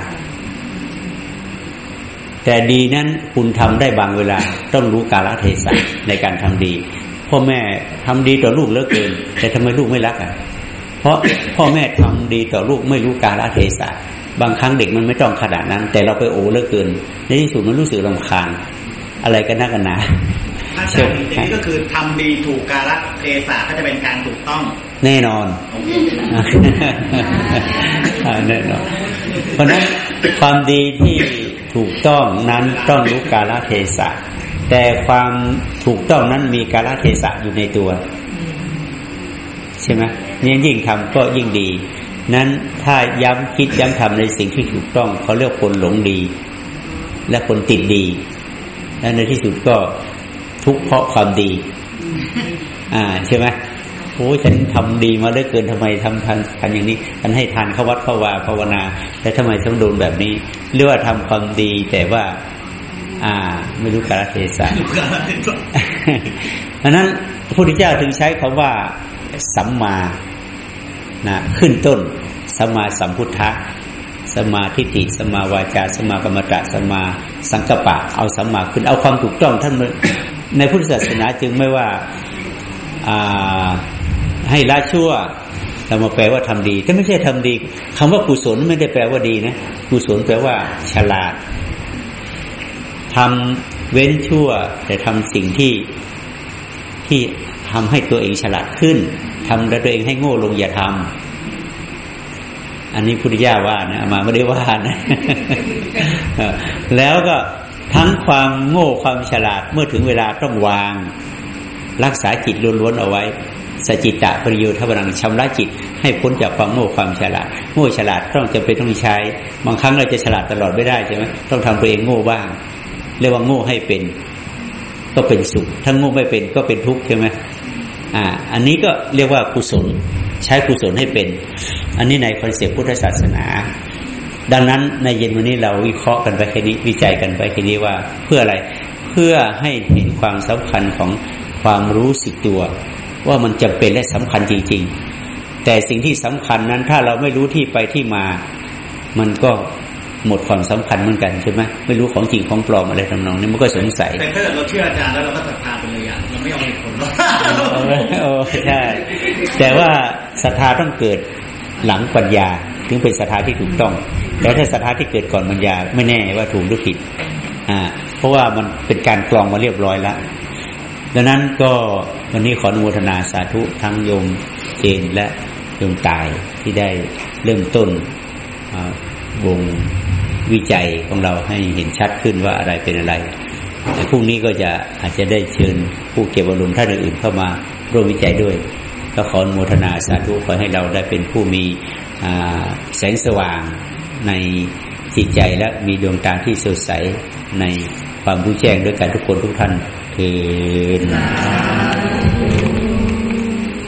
แต่ดีนั้นคุณทำได้บางเวลา ต้องรู้กาลเทศะในการทำดีพ่อแม่ทำดีต่อลูกเหลือเกิน แต่ทำไมลูกไม่รักอะ เพราะพ่อแม่ทำดีต่อลูกไม่รู้กาลเทศะ บางครั้งเด็กมันไม่ต้องขนาดนั้น แต่เราไปโอ้เหลือเกิน ในที่สุดมันรู้สึกรำคาญ อะไรกันนักกันหนาถ้าจะอย่างนี้ก็คือทำดีถูกกาลเทศะก็จะเป็นการถูกต้อง แน่นอนโอเคอ่าแน่นอน เพราะฉะนั้นความดีที่ถูกต้องนั้นต้องรู้กาลเทศะ แต่ความถูกต้องนั้นมีกาลเทศะอยู่ในตัว ใช่ไหมนี่ยิ่งทำก็ยิ่งดี นั้นถ้าย้ำคิดย้ำทำในสิ่งที่ถูกต้องเขาเรียกคนหลงดี และคนติดดี และในที่สุดก็ทุกข์เพราะความดี อ่าใช่ไหมโอ้ยฉันทำดีมาเหลือเกินทำไมทำทันทันอย่างนี้ฉันให้ทานเข้าวัดเข้าวาภาวนาแต่ทำไมต้องโดนแบบนี้หรือว่าทำความดี แต่ว่า อ่า ไม่รู้กาลเทศะถูกกาลเทศะดังนั้นพระพุทธเจ้าถึงใช้คำว่าสัมมา นะขึ้นต้นสมาสัมพุทธะสมาทิฏฐิสมาวาจาสมากรรมตะสมาสังกปะ เอาสมาขึ้นเอาความถูกต้องท่านในพุทธศาสนาจึงไม่ว่าให้ละชั่วเรามาแปลว่าทำดีถ้าไม่ใช่ทำดีคำว่ากุศลไม่ได้แปลว่าดีนะกุศลแปลว่า ฉลาดทำเว้นชั่ว แต่ทำสิ่งที่ที่ทำให้ตัวเองฉลาดขึ้น ทำแล้วตัวเองให้โง่ลงอย่าทำอันนี้พุทธิย่าว่านะมาไม่ได้ว่านะ แล้วก็ทั้งความโง่ความฉลาดเมื่อถึงเวลาต้องวาง รักษาจิตล้วนๆเอาไว้สจิตะปริโยทวรังชำระจิต ให้พ้นจากความโง่ความฉลาด โง่ฉลาดต้องจะเป็นต้องใช้ บางครั้งเราจะฉลาดตลอดไม่ได้ใช่ไหมต้องทำตัวเองโง่บ้าง เรียกว่าโง่ให้เป็น ก็เป็นสุขถ้าโง่ไม่เป็นก็เป็นทุกข์ใช่ไหม อ่า อันนี้ก็เรียกว่ากุศล ใช้กุศลให้เป็น อันนี้ในคอนเซปต์พุทธศาสนา ดังนั้นในเย็นวันนี้เราวิเคราะห์กันไปแค่นี้วิจัยกันไปแค่นี้ว่า เพื่ออะไรเพื่อให้เห็นความสำคัญของความรู้สึกตัว ว่ามันจำเป็นและสำคัญจริง ๆ แต่สิ่งที่สำคัญนั้นถ้าเราไม่รู้ที่ไปที่มา มันก็หมดความสำคัญเหมือนกันใช่ไหมไม่รู้ของจริงของปลอมอะไรทำนองนี้มันก็สงสัยแต่ถ้าเราเชื่ออาจารย์แล้วเราก็ศรัทธาไปเลย ไม่เอาเหตุผลหรอกโอ้ใช่ แต่ว่าศรัทธาต้องเกิดหลังปัญญา ถึงเป็นศรัทธาที่ถูกต้อง แต่ถ้าศรัทธาที่เกิดก่อนปัญญาไม่แน่ว่าถูกหรือผิด อ่า เพราะว่ามันเป็นการกรองมาเรียบร้อยแล้วดังนั้นก็วันนี้ขออนุโมทนาสาธุทั้งโยมเจนและโยมตายที่ได้เริ่มต้นวงวิจัยของเราให้เห็นชัดขึ้นว่าอะไรเป็นอะไร พรุ่งนี้ก็จะอาจจะได้เชิญผู้เก็บอารมณ์ท่านอื่นๆเข้ามาร่วมวิจัยด้วยก็ขออนุโมทนาสาธุขอให้เราได้เป็นผู้มีแสงสว่างในจิตใจและมีดวงตาที่สดใสในความรู้แจ้งด้วยกันทุกคนทุกท่านเถิด